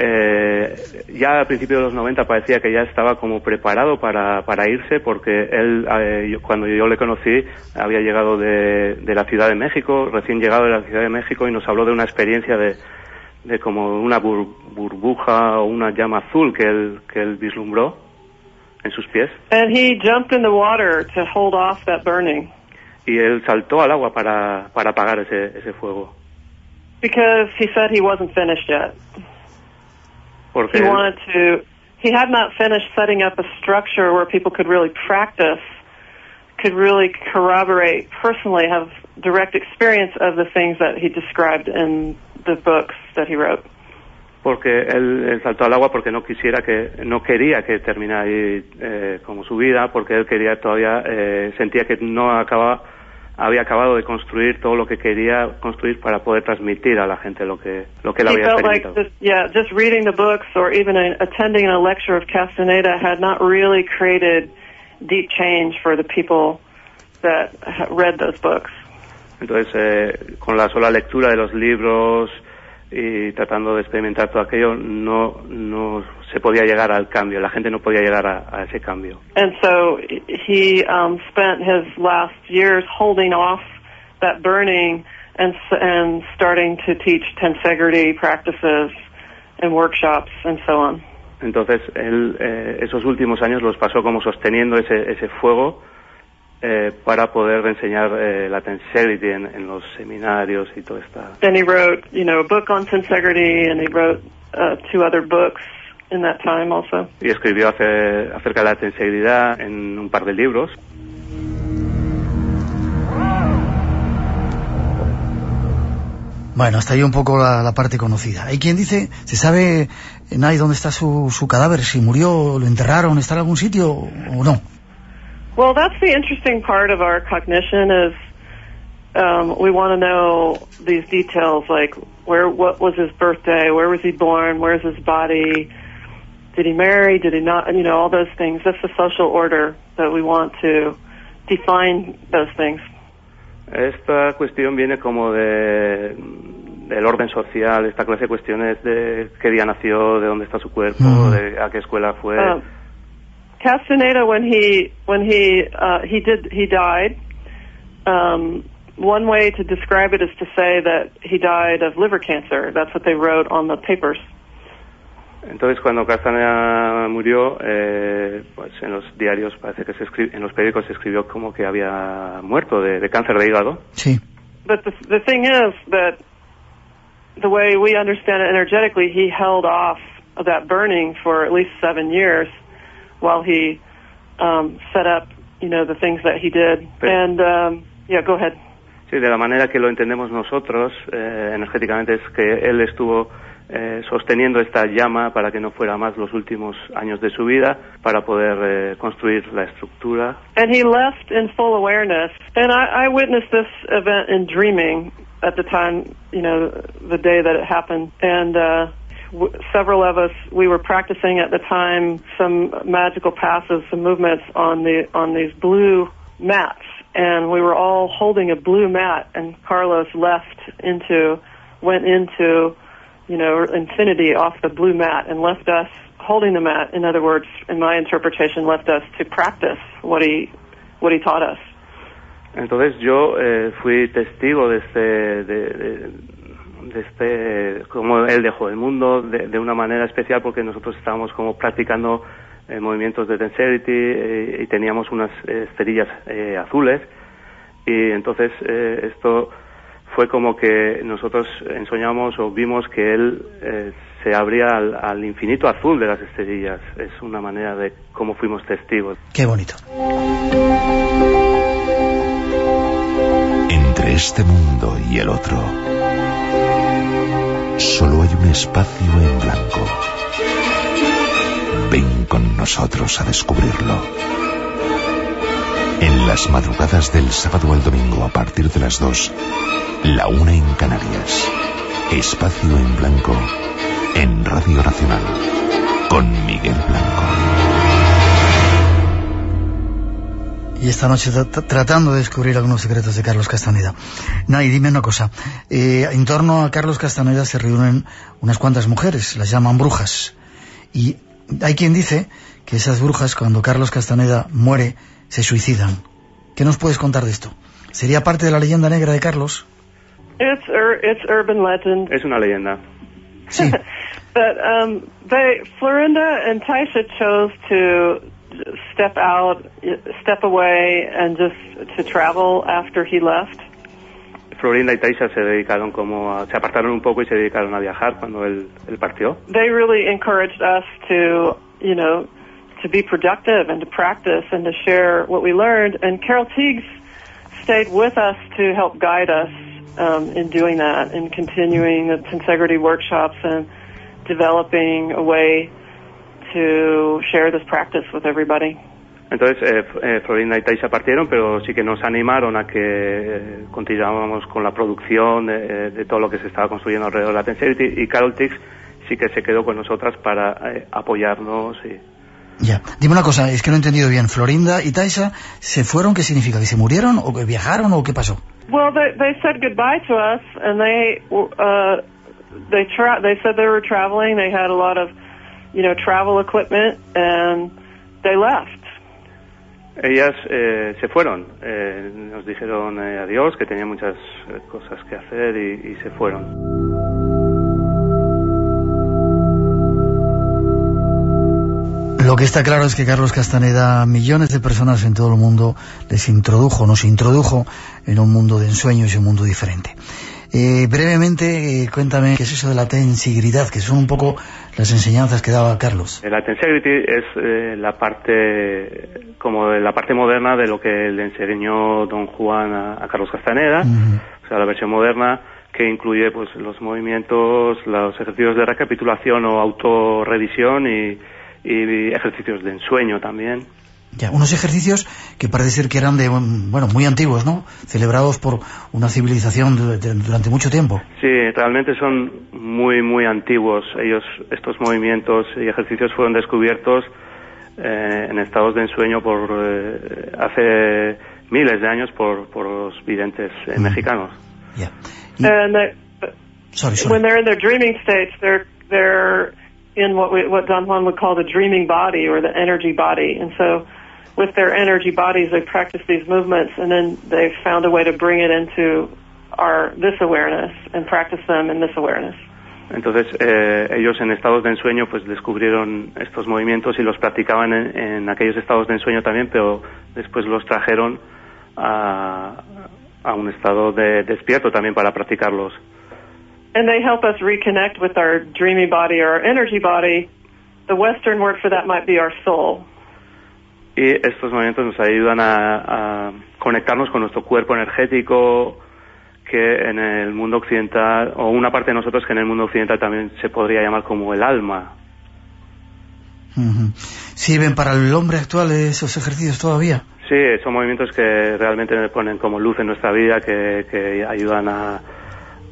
Eh, ya a principios de los 90 parecía que ya estaba como preparado para, para irse porque él, eh, yo- cuando yo le conocí, había llegado de, de la Ciudad de México, recién llegado de la Ciudad de México y nos habló de una experiencia de, de como una burbuja o una llama azul que él, que él vislumbró en sus pies. And he jumped in the water to hold off that burning. Y él saltó al agua para, para apagar ese, ese fuego. Because he said he wasn't finished yet. Porque he él, wanted to, he had not finished setting up a structure where people could really practice, could really corroborate, personally have direct experience of the things that he described in the books that he wrote. porque él, él saltó al agua porque no quisiera que no quería que terminara ahí eh, como su vida porque él quería todavía eh, sentía que no acaba había acabado de construir todo lo que quería construir para poder transmitir a la gente lo que lo que él había felt like experimentado just, yeah, just reading the books or even a, attending a lecture of Castaneda had not really created deep change for the people that ha- read those books. entonces eh, con la sola lectura de los libros y tratando de experimentar todo aquello no no se podía llegar al cambio la gente no podía llegar a, a ese cambio And so he um, spent his last years holding off that burning and and starting to teach tensegrity practices and workshops and so on. Entonces, él eh, esos últimos años los pasó como sosteniendo ese, ese fuego eh, para poder enseñar eh, la tensegrity en, en los seminarios y todo esta. Then he wrote, you know, a book on tensegrity, and he wrote uh, two other books in that time also. Y escribió ace- acerca de la tensegridad en un par de libros. Bueno, hasta ahí un poco la, la parte conocida. Hay quien dice, ¿se sabe, Nay, dónde está su, su cadáver? ¿Si murió, lo enterraron, está en algún sitio o no? Well, that's the interesting part of our cognition is um, we want to know these details, like where, what was his birthday, where was he born, where's his body, did he marry, did he not, you know, all those things. That's the social order that we want to define those things. Esta cuestión viene como de del orden social, esta clase de cuestiones de qué día nació, de dónde está su cuerpo, Mm. de a qué escuela fue. Um, Castaneda, when he when he uh, he did he died. Um, one way to describe it is to say that he died of liver cancer. That's what they wrote on the papers. Entonces, cuando Castaneda murió, eh, pues en los diarios parece que se escri- en los periódicos se escribió como que había muerto de, de cáncer de hígado. Sí. But the the thing is that the way we understand it energetically, he held off that burning for at least seven years while he um, set up, you know, the things that he did. And um, yeah, go ahead. Sí, de la manera que lo entendemos nosotros eh, energéticamente es que él estuvo eh, sosteniendo esta llama para que no fuera más los últimos años de su vida, para poder eh, construir la estructura. And he left in full awareness. And I, I witnessed this event in dreaming at the time, you know, the day that it happened. And uh, w- several of us, we were practicing at the time some magical passes, some movements on the on these blue mats. And we were all holding a blue mat. And Carlos left into, went into, you know, infinity off the blue mat and left us holding the mat. In other words, in my interpretation, left us to practice what he what he taught us. Entonces yo eh, fui testigo de este, de, de- de este, él dejó el mundo de, de una manera especial porque nosotros estábamos como practicando eh, movimientos de tenserity eh, y teníamos unas eh, cerillas eh, azules y entonces eh, esto fue como que nosotros ensoñamos o vimos que él se abría al, al infinito azul de las esterillas. Es una manera de cómo fuimos testigos. Qué bonito. Este mundo y el otro, solo hay un espacio en blanco. Ven con nosotros a descubrirlo. En las madrugadas del sábado al domingo a partir de las 2, la una en Canarias. Espacio en blanco en Radio Nacional con Miguel Blanco. Y esta noche tra- tra- tratando de descubrir algunos secretos de Carlos Castaneda. Nay, dime una cosa. Eh, en torno a Carlos Castaneda se reúnen unas cuantas mujeres, las llaman brujas. Y hay quien dice que esas brujas, cuando Carlos Castaneda muere, se suicidan. ¿Qué nos puedes contar de esto? ¿Sería parte de la leyenda negra de Carlos? It's ur- it's urban legend. Es una leyenda. Sí. but um, they, Florinda and Taisha chose to step out, step away, and just to travel after he left. Florinda y Taisha se dedicaron como a, se apartaron un poco y se dedicaron a viajar cuando él, él partió. They really encouraged us to, you know, to be productive and to practice and to share what we learned. And Carol Teagues stayed with us to help guide us um, in doing that and continuing the integrity workshops and developing a way to share this practice with everybody. Entonces, eh, eh, Florinda y Taisa partieron, pero sí que nos animaron a que eh, continuáramos con la producción de, eh, de, todo lo que se estaba construyendo alrededor de la Tenserity y Carol Tix sí que se quedó con nosotras para eh, apoyarnos y, ya. Dime una cosa, es que no he entendido bien. Florinda y Taisa se fueron, ¿qué significa? ¿Que se murieron o que viajaron o qué pasó? Well, they, they said goodbye to us and they uh, they tra they said they were traveling. They had a lot of, you know, travel equipment and they left. Ellas eh, se fueron, eh, nos dijeron eh, adiós, que tenían muchas eh, cosas que hacer y, y se fueron. Lo que está claro es que Carlos Castaneda, millones de personas en todo el mundo, les introdujo, nos introdujo en un mundo de ensueños y un mundo diferente. Eh, brevemente, eh, cuéntame qué es eso de la tensigridad, que son un poco las enseñanzas que daba Carlos. La tensegrity es eh, la parte, como la parte moderna de lo que le enseñó don Juan a, a Carlos Castaneda, uh -huh. o sea, la versión moderna que incluye pues los movimientos, los ejercicios de recapitulación o autorrevisión y y ejercicios de ensueño también. Ya, unos ejercicios que parece ser que eran de, bueno, muy antiguos, ¿no? Celebrados por una civilización durante mucho tiempo. Sí, realmente son muy, muy antiguos. Ellos, estos movimientos y ejercicios fueron descubiertos eh, en estados de ensueño por eh, hace miles de años por, por los videntes eh, mm. mexicanos. Yeah. And they, sorry, sorry. when they're in their dreaming states, they're, they're in what we, what Don Juan would call the dreaming body or the energy body. And so with their energy bodies, they practice these movements and then they've found a way to bring it into our this awareness and practice them in this awareness. Entonces eh, ellos en estados de ensueño pues descubrieron estos movimientos y los practicaban en, en aquellos estados de ensueño también, pero después los trajeron a, a un estado de despierto también para practicarlos. and they help us reconnect with our dreamy body or our energy body. The Western word for that might be our soul. Y estos movimientos nos ayudan a, a conectarnos con nuestro cuerpo energético, que en el mundo occidental, o una parte de nosotros que en el mundo occidental también se podría llamar como el alma. ¿Sirven para el hombre actual esos ejercicios todavía? Sí, son movimientos que realmente ponen como luz en nuestra vida, que, que ayudan a,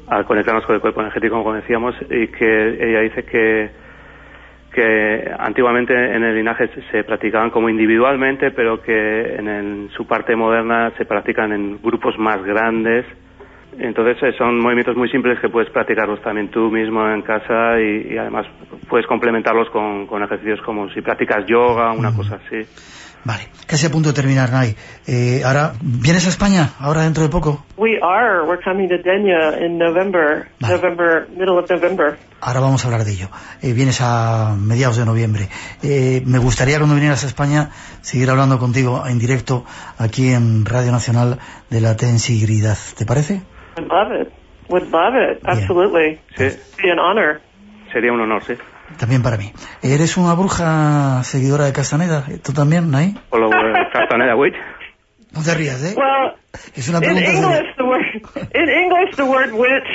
a conectarnos con el cuerpo energético, como decíamos, y que ella dice que, que antiguamente en el linaje se practicaban como individualmente, pero que en el, su parte moderna se practican en grupos más grandes. Entonces eh, son movimientos muy simples que puedes practicarlos también tú mismo en casa y, y además puedes complementarlos con, con, ejercicios como si practicas yoga, una cosa así. Vale, casi a punto de terminar, Nay. Eh, ahora, ¿vienes a España ahora dentro de poco? We are. We're coming to Denia in November, vale. November, middle of November. Ahora vamos a hablar de ello. Eh, vienes a mediados de noviembre. Eh, me gustaría cuando vinieras a España seguir hablando contigo en directo aquí en Radio Nacional de la Tensigridad. ¿Te parece? Would love it. Would love it. Absolutely. Sí. Be an honor. Sería un honor, sí. También para mí. ¿Eres una bruja seguidora de Castaneda? ¿Tú también, Nay? Hola, Castaneda Witch. No te rías, ¿eh? Well, es una pregunta in English, the word, in English, the word witch,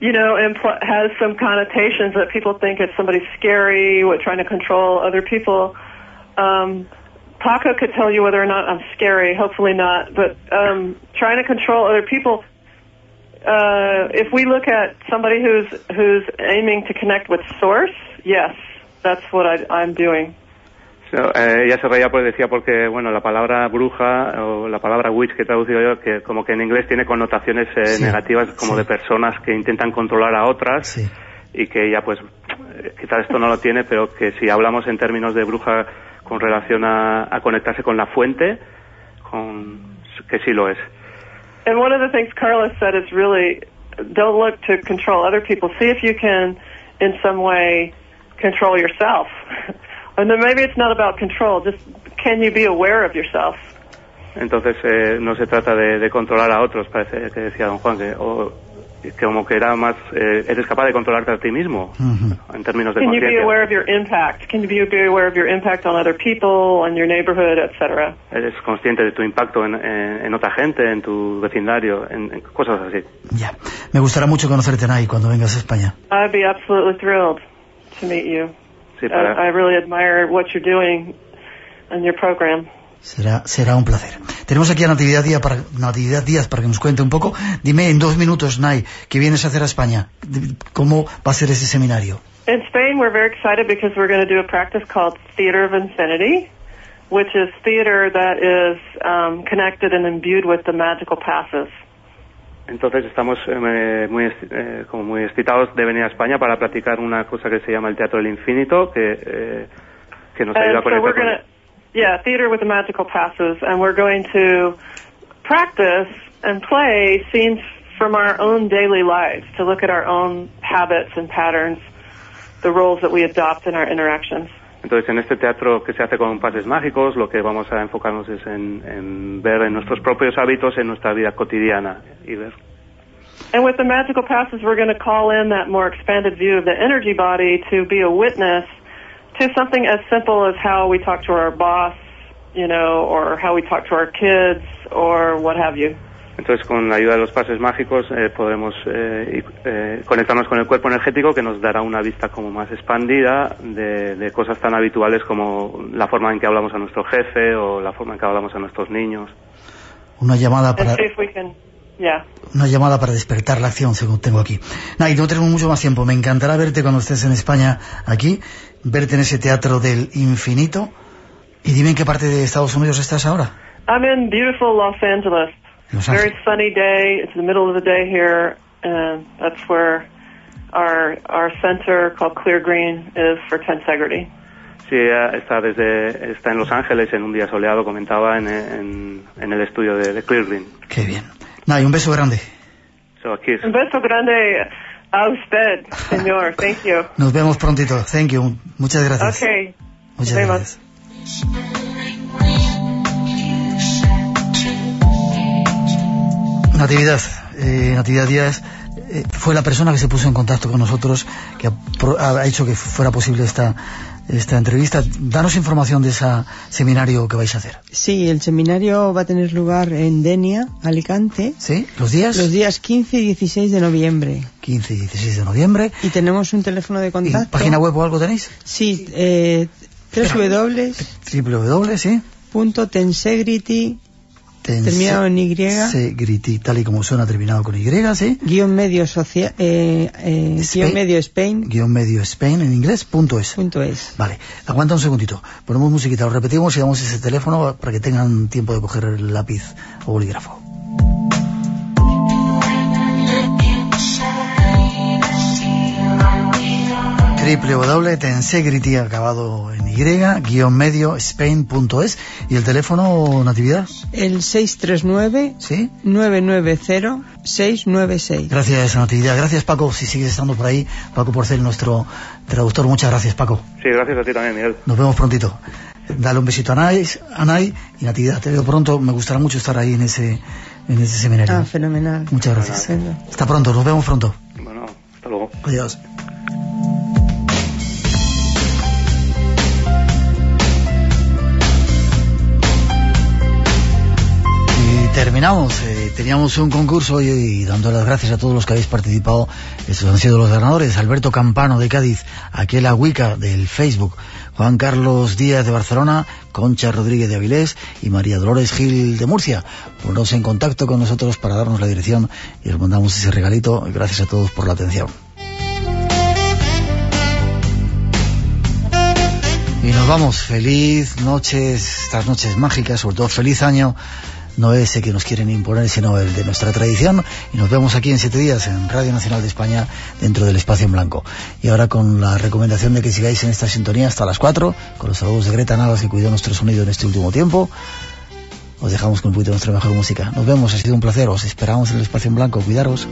you know, has some connotations that people think it's somebody scary, what, trying to control other people. Um, Paco could tell you whether or not I'm scary. Hopefully not. But um, trying to control other people uh, if we look at somebody who's who's aiming to connect with source, yes, that's what I, I'm doing. So, eh, ella se reía pues decía porque bueno la palabra bruja o la palabra witch que he traducido yo que como que en inglés tiene connotaciones eh, sí, negativas como sí. de personas que intentan controlar a otras sí. y que ella pues quizás esto no lo tiene pero que si hablamos en términos de bruja con relación a, a conectarse con la fuente con que sí lo es And one of the things Carlos said is really don't look to control other people. See if you can in some way control yourself. and then maybe it's not about control, just can you be aware of yourself? Entonces eh, no se trata de, de, controlar a otros, parece que decía don Juan, que, o, que como que era más, eh, eres capaz de controlarte a ti mismo, uh -huh. en términos de Can you be conciencia. aware of your impact? Can you be, be aware of your impact on other people, on your neighborhood, etc.? Eres consciente de tu impacto en, en, en otra gente, en tu vecindario, en, en, cosas así. Ya. Me gustará mucho conocerte, Nay, cuando vengas a España. I'd be absolutely thrilled to meet you. Sí, para... I, I really admire what you're doing and your program. Será, será un placer. Tenemos aquí a Natividad Díaz, para, Natividad Díaz para que nos cuente un poco. Dime en dos minutos, Nay, ¿qué vienes a hacer a España? ¿Cómo va a ser ese seminario? In Spain, we're very excited because we're going to do a practice called Theater of Infinity, which is theater that is um, connected and imbued with the magical passes. Entonces estamos eh, muy, eh, como muy excitados de venir a España para practicar una cosa que se llama el Teatro del Infinito, que, eh, que nos ayuda a And so conectar we're con... to, yeah, theater with the magical passes, and we're going to practice and play scenes from our own daily lives to look at our own habits and patterns, the roles that we adopt in our interactions. Entonces, en este teatro que se hace con pases mágicos, lo que vamos a enfocarnos es en, en ver en nuestros propios hábitos en nuestra vida cotidiana y ver. And with the magical passes, we're going to call in that more expanded view of the energy body to be a witness to something as simple as how we talk to our boss, you know, or how we talk to our kids, or what have you. Entonces, con la ayuda de los pases mágicos, eh, podremos eh, eh, conectarnos con el cuerpo energético que nos dará una vista como más expandida de, de, cosas tan habituales como la forma en que hablamos a nuestro jefe o la forma en que hablamos a nuestros niños. Una llamada para... And see if we can, yeah. Una llamada para despertar la acción, según tengo aquí. Nay, no tenemos mucho más tiempo. Me encantará verte cuando estés en España, aquí, verte en ese teatro del infinito. Y dime en qué parte de Estados Unidos estás ahora. I'm in beautiful Los Angeles. Los Very sunny day. It's the middle of the day here, and that's where our our center called Clear Green is for tensegrity. Sí, ella está, desde, está en Los Ángeles en un día soleado, comentaba, en, en, en el estudio de, de Clear Green. Qué bien. Nay, un beso grande. So, aquí es. Un beso grande a usted, señor. Thank you. Nos vemos prontito. Thank you. Muchas gracias. Okay. Muchas Nos vemos. gracias. Natividad, eh, Natividad Díaz eh, fue la persona que se puso en contacto con nosotros, que ha, ha hecho que fuera posible esta, esta entrevista. Danos información de ese seminario que vais a hacer. Sí, el seminario va a tener lugar en Denia, Alicante. ¿Sí? ¿Los días? Los días 15 y 16 de noviembre. 15 y 16 de noviembre. Y tenemos un teléfono de ¿Y contacto. página web o algo tenéis? Sí, eh, www, sí. Terminado en Y, Segrity, tal y como suena, terminado con Y, ¿sí? guion medio, socia, eh, eh, Spain. guion medio Spain, Guión medio Spain en inglés, punto es. punto es. Vale, aguanta un segundito. Ponemos musiquita, lo repetimos y damos ese teléfono para que tengan tiempo de coger el lápiz o bolígrafo. www.tensegrity acabado en Y, guion medio Spain.es y el teléfono Natividad. El 639 ¿Sí? 990 696. Gracias Natividad, gracias Paco, si sigues estando por ahí, Paco Porcel, nuestro traductor, muchas gracias Paco. Sí, gracias a ti también, Miguel. Nos vemos prontito. Dale un besito a Nay, a Nay y Natividad, te veo pronto, me gustará mucho estar ahí en ese, en ese seminario. Ah, fenomenal. Muchas gracias. Venga. Hasta pronto, nos vemos pronto. Bueno, hasta luego. Adiós. Terminamos. Eh, teníamos un concurso y, y dando las gracias a todos los que habéis participado. Estos han sido los ganadores. Alberto Campano de Cádiz, Aquela Huica del Facebook, Juan Carlos Díaz de Barcelona, Concha Rodríguez de Avilés y María Dolores Gil de Murcia. Poneros en contacto con nosotros para darnos la dirección y os mandamos ese regalito. Gracias a todos por la atención. Y nos vamos. Feliz noches, estas noches mágicas, sobre todo feliz año. No ese que nos quieren imponer, sino el de nuestra tradición. Y nos vemos aquí en siete días en Radio Nacional de España, dentro del Espacio en Blanco. Y ahora con la recomendación de que sigáis en esta sintonía hasta las 4, con los saludos de Greta Navas que cuidó nuestro sonido en este último tiempo. Os dejamos con un poquito de nuestra mejor música. Nos vemos, ha sido un placer. Os esperamos en el Espacio en Blanco. Cuidaros.